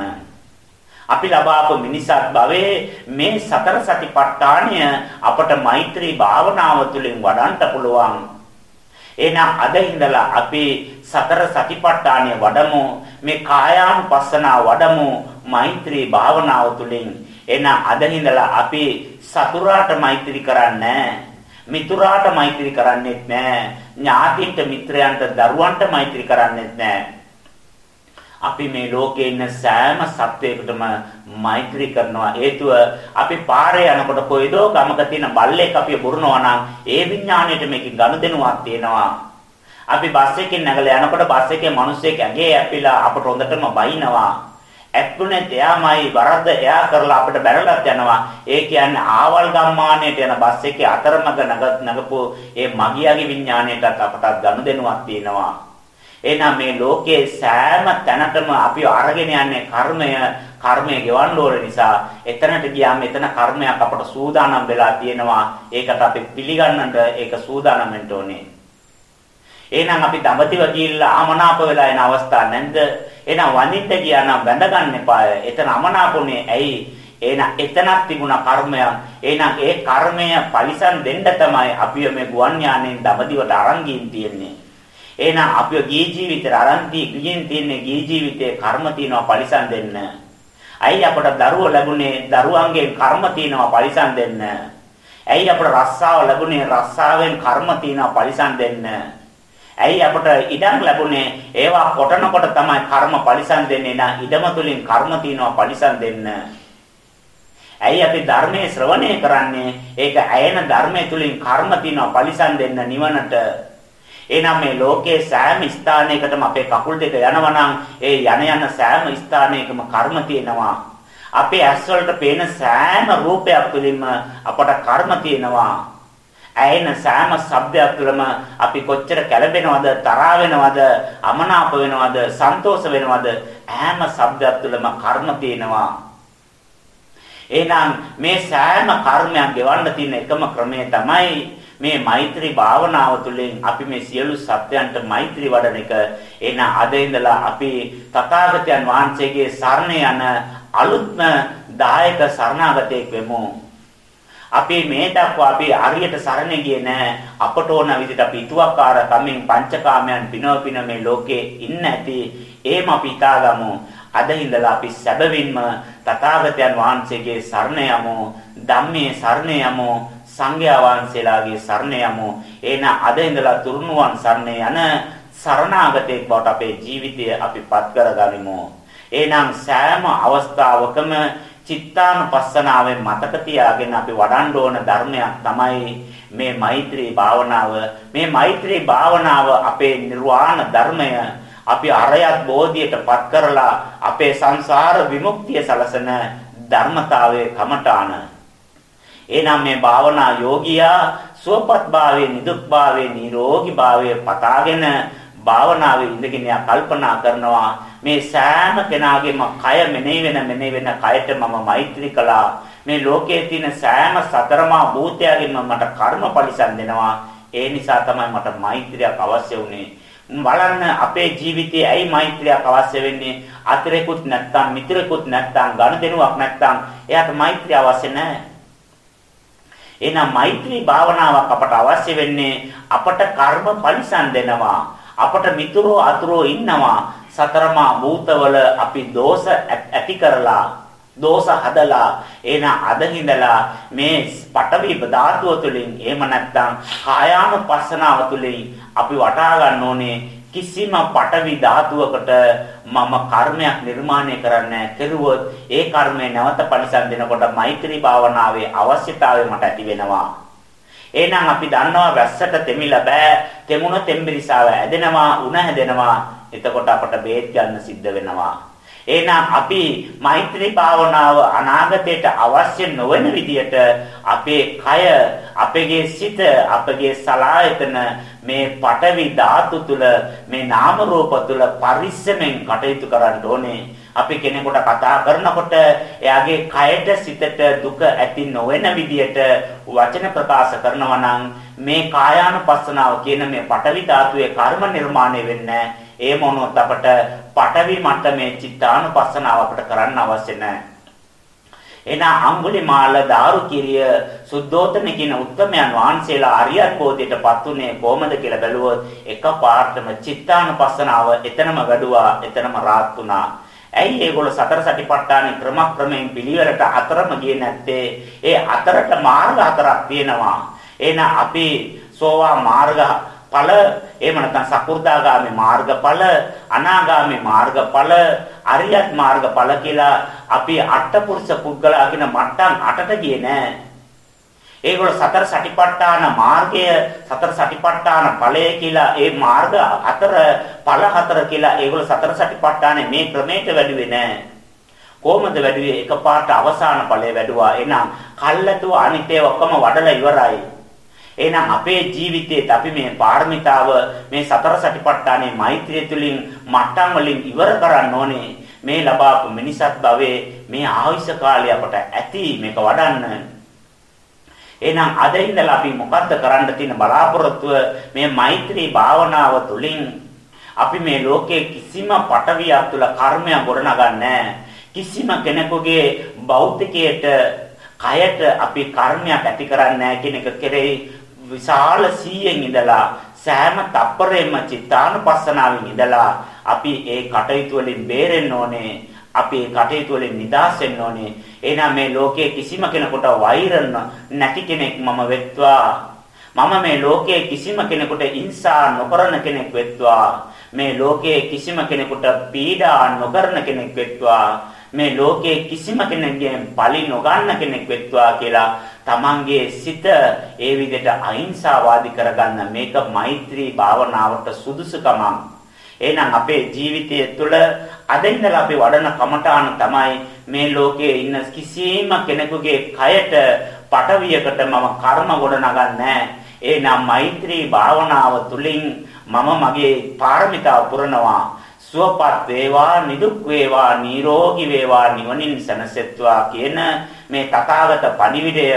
Speaker 1: අපි ලබාපු මිනිසත් භවයේ මේ සතර සතිපට්ඨානය අපට මෛත්‍රී භාවනාව තුළින් වඩන්න පුළුවන්. එහෙනම් අද ඉඳලා අපි සතර සතිපට්ඨානය වඩමු මේ කායානුපස්සනාව වඩමු මෛත්‍රී භාවනාව තුළින් එහෙනම් අද ඉඳලා අපි සතුරාට මෛත්‍රී කරන්නේ මිතුරාට මෛත්‍රී කරන්නේත් නැහැ. ඥාතින්ට මිත්‍රයන්ට දරුවන්ට මෛත්‍රී කරන්නේත් නැහැ. අපි මේ ලෝකේ ඉන්න සෑම සත්වයකටම මෛත්‍රී කරනවා හේතුව අපි පාරේ යනකොට කොයිදෝ ගමක තියෙන බල්ලෙක් අපිව බුරනවා නම් ඒ විඥාණයට මේකේ ගනුදෙනුවක් තියෙනවා අපි බස් එකකින් නැගලා යනකොට බස් එකේ මිනිස්සෙක් ඇගේ ඇපිලා අපට හොඳටම බයිනවා ඇත්තුනේ එයාමයි වරද්ද එයා කරලා අපිට බැලලත් යනවා. ඒ කියන්නේ ආවල් ගම්මානයට යන බස් එකේ අතරමඟ නගපු ඒ මගියාගේ විඥාණයටත් අපටත් ගනුදෙනුවක් තියෙනවා. එහෙනම් මේ ලෝකයේ සෑම තැනකම අපි අරගෙන යන්නේ කර්මය කර්මය ගෙවන්න ඕන නිසා එතනට ගියාම එතන කර්මයක් අපට සූදානම් වෙලා තියෙනවා. ඒකට අපි පිළිගන්නට ඒක සූදානම් වෙන්න ඕනේ. එහෙනම් අපි දඹදිව ගිහිල්ලා අමනාප වෙලා එන අවස්ථා නැද්ද? එහෙනම් වඳින්න ගියා නම් වැඳගන්න එපාය. එතන අමනාපුනේ ඇයි? එහෙනම් එතනක් තිබුණා කර්මයක්. එහෙනම් ඒ කර්මය පරිසම් දෙන්න තමයි අපි මේ ගුවන් යානෙන් දඹදිවට අරන් ගින් තියෙන්නේ. එහෙනම් අපි ගිහි ජීවිතේ අරන් ගිහින් තියන්නේ ගිහි ජීවිතේ කර්ම තියනවා පරිසම් දෙන්න. ඇයි අපට දරුවෝ ලැබුණේ දරුවන්ගෙන් කර්ම තියනවා පරිසම් දෙන්න. ඇයි අපට රස්සාව ලැබුණේ රස්සාවෙන් කර්ම තියනවා පරිසම් දෙන්න. ඇයි අපට ඉඩම් ලැබුණේ? ඒවා කොටනකොට තමයි කර්ම පරිසම් දෙන්නේ නා ඉඩම තුලින් කර්ම තියනවා පරිසම් දෙන්න. ඇයි අපි ධර්මයේ ශ්‍රවණය කරන්නේ? ඒක ඇයෙන ධර්මයේ තුලින් කර්ම තියනවා පරිසම් දෙන්න නිවනට. එහෙනම් මේ ලෝකයේ සෑම ස්ථානයකටම අපේ කකුල් දෙක යනවා නම් ඒ යන යන සෑම ස්ථානයකම කර්ම තියෙනවා. අපේ ඇස් වලට පේන සෑම රූපයක් තුළින්ම අපට කර්ම තියෙනවා. ඇයෙන සෑම ශබ්දයක් තුළම අපි කොච්චර කැළඹෙනවද, තරහා වෙනවද, අමනාප වෙනවද, සන්තෝෂ වෙනවද හැම ශබ්දයක් තුළම කර්ම තියෙනවා. එහෙනම් මේ සෑම කර්මයක් ගෙවන්න තියෙන එකම ක්‍රමය තමයි මේ මෛත්‍රී භාවනාව තුළින් අපි මේ සියලු සත්‍යයන්ට මෛත්‍රී වඩන එක එන අද ඉඳලා අපි තථාගතයන් වහන්සේගේ සරණ යන අලුත්ම දායක සරණාගතයෙක් වෙමු අපි මේ දක්වා අපි අරියට සරණ ගියේ නෑ. අපට ඕන විදිහට අපි ඊතුවක්කාර කමින් පංචකාමයන් පිනව පින මේ ලෝකේ ඉන්න ඇති. එහෙම අපි හිතාගමු. අද ඉඳලා අපි සැබවින්ම තථාගතයන් වහන්සේගේ සරණ යමු. ධම්මේ සරණ යමු. සංඝයා වහන්සේලාගේ සරණ යමු. එන අද ඉඳලා තුරුණුවන් සරණ යන සරණාගතයෙක් බවට අපේ ජීවිතය අපි පත් කරගනිමු. එහෙනම් සෑම අවස්ථාවකම චිත්තානුපස්සනාවෙන් මතක තියාගෙන අපි වඩන්න ඕන ධර්මයක් තමයි මේ මෛත්‍රී භාවනාව. මේ මෛත්‍රී භාවනාව අපේ නිර්වාණ ධර්මය අපි අරයත් බෝධියටපත් කරලා අපේ සංසාර විමුක්තිය සලසන ධර්මතාවයේ කමඨාන. එනම් මේ භාවනා යෝගියා සුවපත් භාවයේ නිදුක් භාවයේ නිරෝගී භාවයේ පතාගෙන භාවනාවේ ඉඳගෙන කල්පනා කරනවා මේ සෑම කෙනාගේම කය මෙනෙහි වෙන මෙනෙහි වෙන කයට මම මෛත්‍රී කළා. මේ ලෝකයේ තියෙන සෑම සතරමා භූතයන්ගෙන්ම මට කර්ම පරිසම් දෙනවා. ඒ නිසා තමයි මට මෛත්‍රියක් අවශ්‍ය වුනේ බලන්න අපේ ජීවිතයේ ඇයි මෛත්‍රියක් අවශ්‍ය වෙන්නේ? අතිරේකුත් නැත්තම් මිත්‍රෙකුත් නැත්තම් ගනුදෙනුවක් නැත්තම් එයාට මෛත්‍රිය අවශ්‍ය නැහැ. එහෙනම් මෛත්‍රී භාවනාවක් අපට අවශ්‍ය වෙන්නේ අපට කර්ම පරිසම් දෙනවා. අපට මිතුරෝ අතුරෝ ඉන්නවා. සතරමා භූතවල අපි දෝෂ ඇති කරලා දෝෂ හදලා එන අදහිඳලා මේ පටවි ධාතුව තුළින් එහෙම නැත්නම් කායානුපස්සනාව තුළින් අපි වටහා ගන්න ඕනේ කිසිම පටවි ධාතුවකට මම කර්මයක් නිර්මාණය කරන්නේ කෙරුවොත් ඒ කර්මය නැවත පරිසම් දෙනකොට මෛත්‍රී භාවනාවේ අවශ්‍යතාවය මට ඇති වෙනවා එහෙනම් අපි දන්නවා වැස්සට තෙමිලා බෑ. තෙමුණ තෙම්බිරිසාව ඇදෙනවා, උණ හැදෙනවා. එතකොට අපට බේත් ගන්න සිද්ධ වෙනවා. එහෙනම් අපි මෛත්‍රී භාවනාව අනාගතයට අවශ්‍ය නොවන විදියට අපේ කය, අපගේ සිත, අපගේ සලායතන මේ පටවි ධාතු තුල මේ නාම රූප තුල පරිස්සමෙන් කටයුතු කරන්න ඕනේ. අපි කෙනෙකුට කතා කරනකොට එයාගේ කයට සිතට දුක ඇති නොවන විදියට වචන ප්‍රකාශ කරනවා නම් මේ කායානුපස්සනාව කියන මේ පටවි ධාතුවේ කර්ම නිර්මාණය වෙන්නේ ඒ මොනොත් අපට පටවි මට්ටමේ චිත්තානුපස්සනාව අපට කරන්න අවශ්‍ය නැහැ. එන අඟුලිමාල දාරුකිරිය සුද්ධෝතන කියන උත්තමයන් වහන්සේලා අරියත් බෝධියටපත් උනේ කොහොමද කියලා බැලුවොත් එකපාරටම චිත්තානුපස්සනාව එතනම වැඩුවා එතනම රාත් වුණා ඇයි ඒගොල්ලෝ සතර සටිපට්ඨාන ක්‍රමක්‍රමයෙන් පිළිවෙලට අතරම ගියේ නැත්තේ? ඒ අතරට මාර්ග හතරක් තියෙනවා. එහෙනම් අපි සෝවා මාර්ග ඵල එහෙම නැත්නම් සකු르දාගාමි මාර්ගඵල අනාගාමි මාර්ගඵල අරියත් මාර්ගඵල කියලා අපි අටපුරුෂ පුද්ගලයා කියන මට්ටම් අටට ගියේ නෑ ඒගොල්ල සතර සටිපට්ඨාන මාර්ගය සතර සටිපට්ඨාන ඵලය කියලා ඒ මාර්ග හතර ඵල හතර කියලා ඒගොල්ල සතර සටිපට්ඨානේ මේ ක්‍රමයට වැඩිවේ නෑ. කොහොමද වැඩුවේ? එකපාරට අවසාන ඵලය වැඩුවා. එහෙනම් කල්ැතුව අනිත්‍ය ඔක්කොම වඩලා ඉවරයි. එහෙනම් අපේ ජීවිතයේත් අපි මේ පාරමිතාව මේ සතර සටිපට්ඨානේ මෛත්‍රිය තුලින් මට්ටම් වලින් ඉවර කරන්න ඕනේ. මේ ලබාපු මිනිසත් භවයේ මේ ආයුෂ කාලය අපට ඇති මේක වඩන්න. එහෙනම් අද ඉඳලා අපි මොකද්ද කරන්න තියෙන බලාපොරොත්තුව මේ මෛත්‍රී භාවනාව තුළින් අපි මේ ලෝකයේ කිසිම පටවියක් තුළ කර්මයක් ගොඩනගන්නේ කිසිම කෙනෙකුගේ භෞතිකයට කයට අපි කර්මයක් ඇති කරන්නේ නැහැ කියන එක කෙරෙහි විශාල සීයෙන් ඉඳලා සෑම තප්පරෙම චිත්තානුපස්සනාවෙන් ඉඳලා අපි ඒ කටයුතු වලින් බේරෙන්න ඕනේ. අපි ඒ කටයුතු වලින් නිදහස් වෙන්න ඕනේ. එහෙනම් මේ ලෝකයේ කිසිම කෙනෙකුට වෛර නැති කෙනෙක් මම වෙත්වා. මම මේ ලෝකයේ කිසිම කෙනෙකුට හිංසා නොකරන කෙනෙක් වෙත්වා. මේ ලෝකයේ කිසිම කෙනෙකුට පීඩා නොකරන කෙනෙක් වෙත්වා. මේ ලෝකයේ කිසිම කෙනෙක්ගෙන් පලි නොගන්න කෙනෙක් වෙත්වා කියලා තමන්ගේ සිත ඒ විදිහට අහිංසාවාදී කරගන්න මේක මෛත්‍රී භාවනාවට සුදුසුකමක්. එහෙනම් අපේ ජීවිතය තුළ අද ඉඳලා අපි වඩන කමඨාන තමයි මේ ලෝකයේ ඉන්න කිසිම කෙනෙකුගේ කයට පටවියකට මම කර්ම ගොඩනගන්නේ එහෙනම් මෛත්‍රී භාවනාව තුළින් මම මගේ පාරමිතාව පුරනවා සුවපත් වේවා නිදුක් වේවා නිරෝගී වේවා නිවනින් සැනසෙත්වා කියන මේ තථාගත පණිවිඩය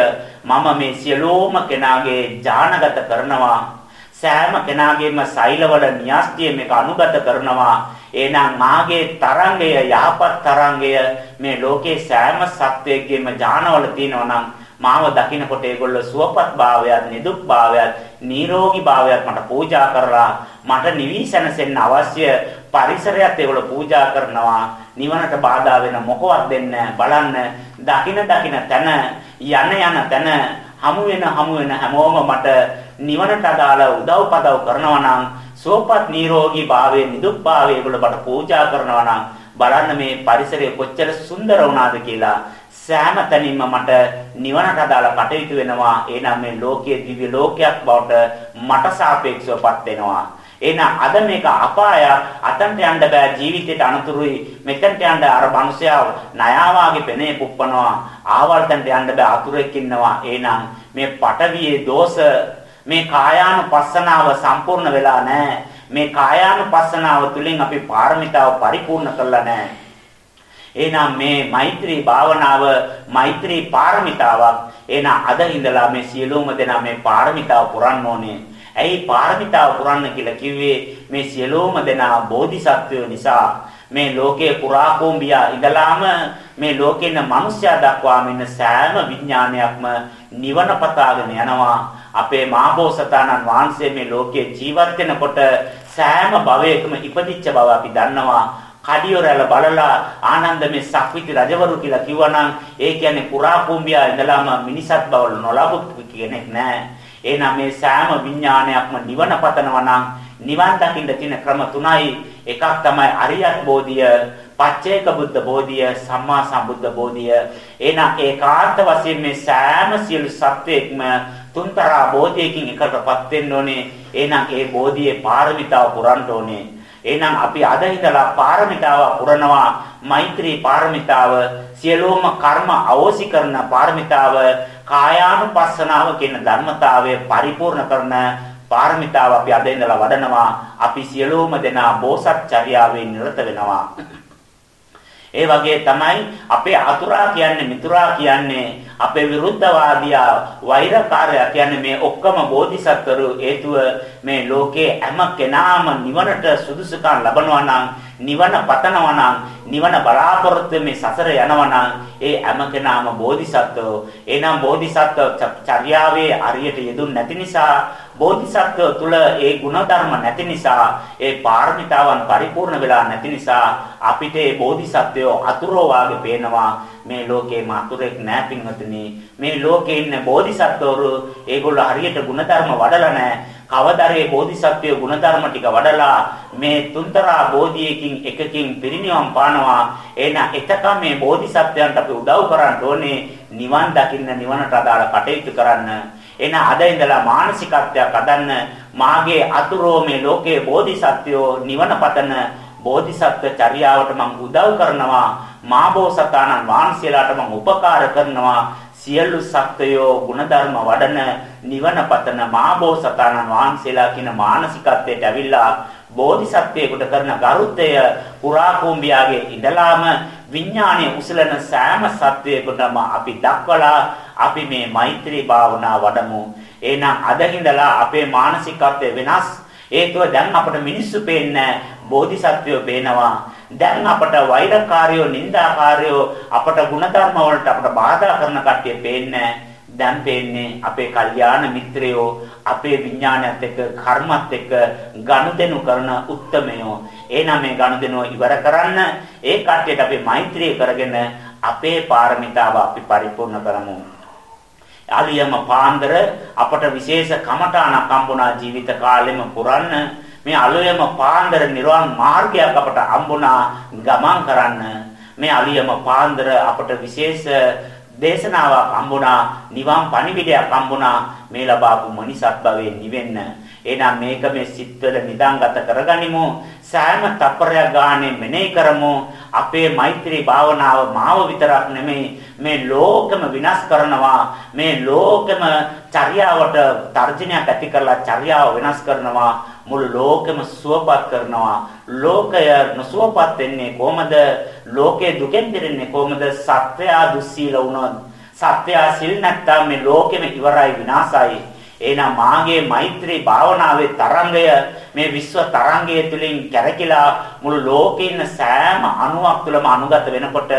Speaker 1: මම මේ සියලුම කෙනාගේ ඥානගත කරනවා. සෑම කෙනාගේම සෛලවල න්‍යාස්තිය මේක අනුගත කරනවා. එහෙනම් මාගේ තරංගය යහපත් තරංගය මේ ලෝකේ සෑම සත්වයකගේම ඥානවල තියෙනවා නම් මාව දකින්නකොට ඒගොල්ලෝ සුවපත් භාවයත් නිදුක් භාවයත් නිරෝගී භාවයත් මට පූජා කරලා මට නිවිසනසෙන්න අවශ්‍ය පරිසරයත් ඒගොල්ලෝ පූජා කරනවා. නිවනට බාධා වෙන මොකවත් දෙන්නේ බලන්න දකින දකින තැන යන යන තැන හමු වෙන හමු වෙන හැමෝම මට නිවනට අදාළ උදව් පදව් කරනවා නම් සුවපත් නිරෝගී භාවයේ නිදුක් භාවයේ ඒගොල්ලෝ මට පූජා කරනවා නම් බලන්න මේ පරිසරය කොච්චර සුන්දර වුණාද කියලා. සෑම තැනින්ම මට නිවනට අදාළ කටයුතු වෙනවා. එහෙනම් මේ ලෝකයේ දිව්‍ය ලෝකයක් බවට මට සාපේක්ෂවපත් වෙනවා. එහෙනම් අද මේක අපාය. අතන්ට යන්න බෑ ජීවිතේට අනතුරුයි. මෙතනට යන්න අර මිනිසයා ණයාවාගේ පෙනේ පුප්පනවා. ආවල් තන්ට යන්න බෑ අතුරෙක් ඉන්නවා. එහෙනම් මේ පටවියේ දෝෂ මේ කායානුපස්සනාව සම්පූර්ණ වෙලා නැහැ. මේ කායානුපස්සනාව තුළින් අපි පාරමිතාව පරිපූර්ණ කරලා නැහැ. එහෙනම් මේ මෛත්‍රී භාවනාව මෛත්‍රී පාරමිතාවක්. එහෙනම් අද ඉඳලා මේ සියලුම දෙනා මේ පාරමිතාව පුරන්න ඕනේ. ඇයි පාරමිතාව පුරන්න කියලා කිව්වේ මේ සියලුම දෙනා බෝධිසත්වයෝ නිසා? මේ ලෝකයේ පුරා කෝඹියා ඉඳලාම මේ ලෝකේ ඉන්න මිනිස්යා දක්වාම ඉන්න සෑම විඥානයක්ම නිවන පතාගෙන යනවා. අපේ මාබෝසතාණන් වහන්සේ මේ ලෝකයේ ජීවත් වෙනකොට සෑම භවයකම ඉපදිච්ච බව අපි දන්නවා. කඩියොරැල බලලා ආනන්ද මේ සක්විති රජවරු කියලා කිව්වනම් ඒ කියන්නේ පුරා කෝඹියා ඉඳලාම මිනිසත් බව නොලබු කෙනෙක් නෑ. එහෙනම් මේ සෑම විඥානයක්ම නිවන පතනවා නම් නිවන් දකින්න තියෙන ක්‍රම තුනයි. එකක් තමයි අරියත් බෝධිය, පච්චේක බුද්ධ බෝධිය, සම්මා සම්බුද්ධ බෝධිය. එහෙනම් ඒකාන්ත වශයෙන් මේ සෑම සියලු සත්වෙක්ම තුන්තරා බෝධියකින් එකකටපත් වෙන්න ඕනේ. එහෙනම් ඒ බෝධියේ පාරමිතාව පුරන්න ඕනේ. එහෙනම් අපි අද ඉඳලා පාරමිතාව පුරනවා මෛත්‍රී පාරමිතාව සියලුම කර්ම අවෝසි කරන පාරමිතාව කායානුපස්සනාව කියන ධර්මතාවය පරිපූර්ණ කරන පාරමිතාව අපි අද ඉඳලා වඩනවා. අපි සියලුම දෙනා බෝසත්චර්යාවෙන් නිරත වෙනවා. ඒ වගේ තමයි අපේ අතුරා කියන්නේ මිතුරා කියන්නේ අපේ විරුද්ධවාදියා වෛරකාරයා කියන්නේ මේ ඔක්කොම බෝධිසත්වරු හේතුව මේ ලෝකේ හැම කෙනාම නිවනට සුදුසුකම් ලබනවා නම් නිවන පතනවා නම් නිවන බලාපොරොත්තු මේ සසර යනවා නම් ඒ හැම කෙනාම බෝධිසත්වෝ. එනම් බෝධිසත්ව චර්යාවේ අරියට යෙදුන් නැති නිසා බෝධිසත්ව තුල ඒ ಗುಣධර්ම නැති නිසා ඒ පාරමිතාවන් පරිපූර්ණ වෙලා නැති නිසා අපිට ඒ බෝධිසත්වයෝ අතුරු වාගේ පේනවා. මේ ලෝකේම අතුරෙක් නෑ පින්වතුනි. මේ ලෝකේ ඉන්න බෝධිසත්වවරු ඒගොල්ලෝ හරියට ಗುಣධර්ම වඩලා නැහැ කවදරේ බෝධිසත්වයේ ගුණධර්ම ටික වඩලා මේ තුන්තරා බෝධියකින් එකකින් පිරිනිවන් පානවා. එහෙනම් එතකම මේ බෝධිසත්වයන්ට අපි උදව් කරන්න ඕනේ නිවන් දකින්න නිවනට අදාළ කටයුතු කරන්න. එහෙනම් අද ඉඳලා මානසිකත්වයක් අදන්න. මාගේ අතුරෝ මේ ලෝකයේ බෝධිසත්වයෝ නිවන පතන බෝධිසත්ව චර්යාවට මම උදව් කරනවා. මාබෝසතාණන් වහන්සේලාට මම උපකාර කරනවා. සියලු සත්වයෝ ಗುಣධර්ම වඩන නිවන පතන මාබෝසතාණන් වහන්සේලා කියන මානසිකත්වයට ඇවිල්ලා බෝධිසත්වයෙකුට කරන ගරුත්වය පුරා කුඹියාගේ ඉඳලාම විඥානයේ උසලන සෑම සත්වයකටම අපි දක්වලා අපි මේ මෛත්‍රී භාවනා වඩමු. එහෙනම් අදින්දලා අපේ මානසිකත්වය වෙනස්. හේතුව දැන් අපට මිනිස්සු පේන්නේ බෝධිසත්වයෝ පේනවා. දැන් අපට වෛරකාරයෝ නින්දාකාරයෝ අපට ಗುಣධර්ම වලට අපට බාධා කරන කට්ටිය පේන්නේ දැන් පේන්නේ අපේ කල්යාණ මිත්‍රයෝ අපේ විඥානයත් එක්ක කර්මත් එක්ක ගනුදෙනු කරන උත්මයෝ එහෙනම් මේ ගනුදෙනුව ඉවර කරන්න. ඒ කට්ටියට අපි මෛත්‍රී කරගෙන අපේ පාරමිතාව අපි පරිපූර්ණ කරමු. අලියම පාන්දර අපට විශේෂ කමඨාණක් හම්බුණා ජීවිත කාලෙම පුරන්න. මේ අලියම පාන්දර නිර්වාණ මාර්ගයක් අපට හම්බුණා ගමන් කරන්න. මේ අලියම පාන්දර අපට විශේෂ දේශනාවක් හම්බුණා නිවන් පණිවිඩයක් හම්බුණා. මේ ලබාපු මනිසත් භවයේ නිවෙන්න. එහෙනම් මේක මේ සිත්වල නිදාගත කරගනිමු. සෑම තප්පරයක් ගානේ මෙනෙහි කරමු. අපේ මෛත්‍රී භාවනාව මාව විතරක් නෙමෙයි මේ ලෝකෙම විනාශ කරනවා. මේ ලෝකෙම චර්යාවට තර්ජනයක් ඇති කරලා චර්යාව වෙනස් කරනවා. මුළු ලෝකෙම සුවපත් කරනවා. ලෝකය නොසුවපත් වෙන්නේ කොහමද? ලෝකේ දුකෙන් දෙන්නේ කොහමද? සත්වයා දුස්සීල වුණොත්. සත්වයා සිල් නැත්තම් මේ ලෝකෙම ඉවරයි විනාශයි. එහෙනම් මාගේ මෛත්‍රී භාවනාවේ තරංගය මේ විශ්ව තරංගය තුලින් කැරකිලා මුළු ලෝකේ ඉන්න සෑම අණුවක් තුළම අනුගත වෙනකොට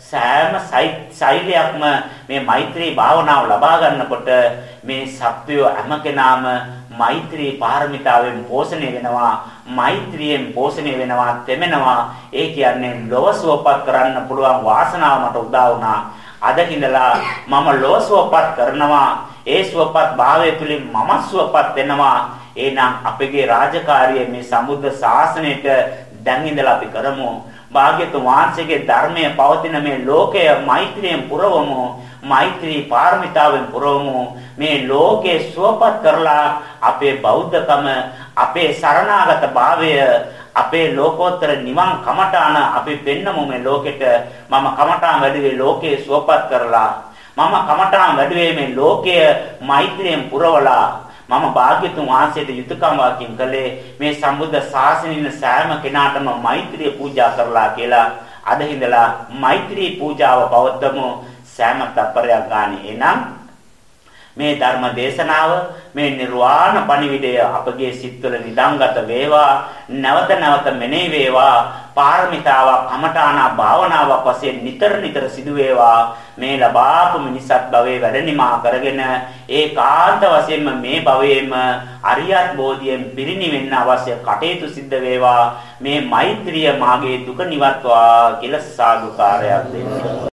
Speaker 1: සෑම සෛලයක්ම මේ මෛත්‍රී භාවනාව ලබා ගන්නකොට මේ සත්වය හැම කෙනාම මෛත්‍රී පාරමිතාවෙන් පෝෂණය වෙනවා මෛත්‍රියෙන් පෝෂණය වෙනවා තෙමෙනවා ඒ කියන්නේ ලොව සුවපත් කරන්න පුළුවන් වාසනාව මට උදා වුණා අද ඉඳලා මම ලොව සුවපත් කරනවා ඒ සුවපත් භාවය තුළින් මම සුවපත් වෙනවා. එහෙනම් අපගේ රාජකාරිය මේ සම්බුද්ධ ශාසනයට දැන් ඉඳලා අපි කරමු. භාග්‍යතුන් වහන්සේගේ ධර්මයේ පවතින මේ ලෝකය මෛත්‍රියෙන් පුරවමු. මෛත්‍රී පාරමිතාවෙන් පුරවමු. මේ ලෝකේ සුවපත් කරලා අපේ බෞද්ධකම අපේ සරණාගත භාවය අපේ ලෝකෝත්තර නිවන් කමඨාන අපි පෙන්නමු මේ ලෝකෙට. මම කමඨාන් වැඩි ලෝකේ සුවපත් කරලා. මම කමඨාන් වැඩුවේ මේ ලෝකය මෛත්‍රියෙන් පුරවලා. මම භාග්‍යතුන් වහන්සේට යුතුයකම් වාක්‍යම් කළේ මේ සම්බුද්ධ ශාසනයින සෑම කෙනාටම මෛත්‍රිය පූජා කරලා කියලා. අද හිඳලා මෛත්‍රී පූජාව පවත්වමු. සෑම තප්පරයක් ගානේ. එනම් මේ ධර්ම දේශනාව මේ නිර්වාණ පණිවිඩය අපගේ සිත්වල නිදංගත වේවා නැවත නැවත මෙනෙහි වේවා පාරමිතාවක් අමඨානා භාවනාවක් වශයෙන් නිතර නිතර සිදු වේවා. මේ ලබාපු මිනිසත් භවයේ වැඩනිමා කරගෙන ඒකාන්ත වශයෙන්ම මේ භවයේම අරියත් බෝධියෙන් පිරිනිවෙන්න අවශ්‍ය කටයුතු සිද්ධ වේවා. මේ මෛත්‍රිය මාගේ දුක නිවත්වා කියලා සාදුකාරයක් දෙන්න.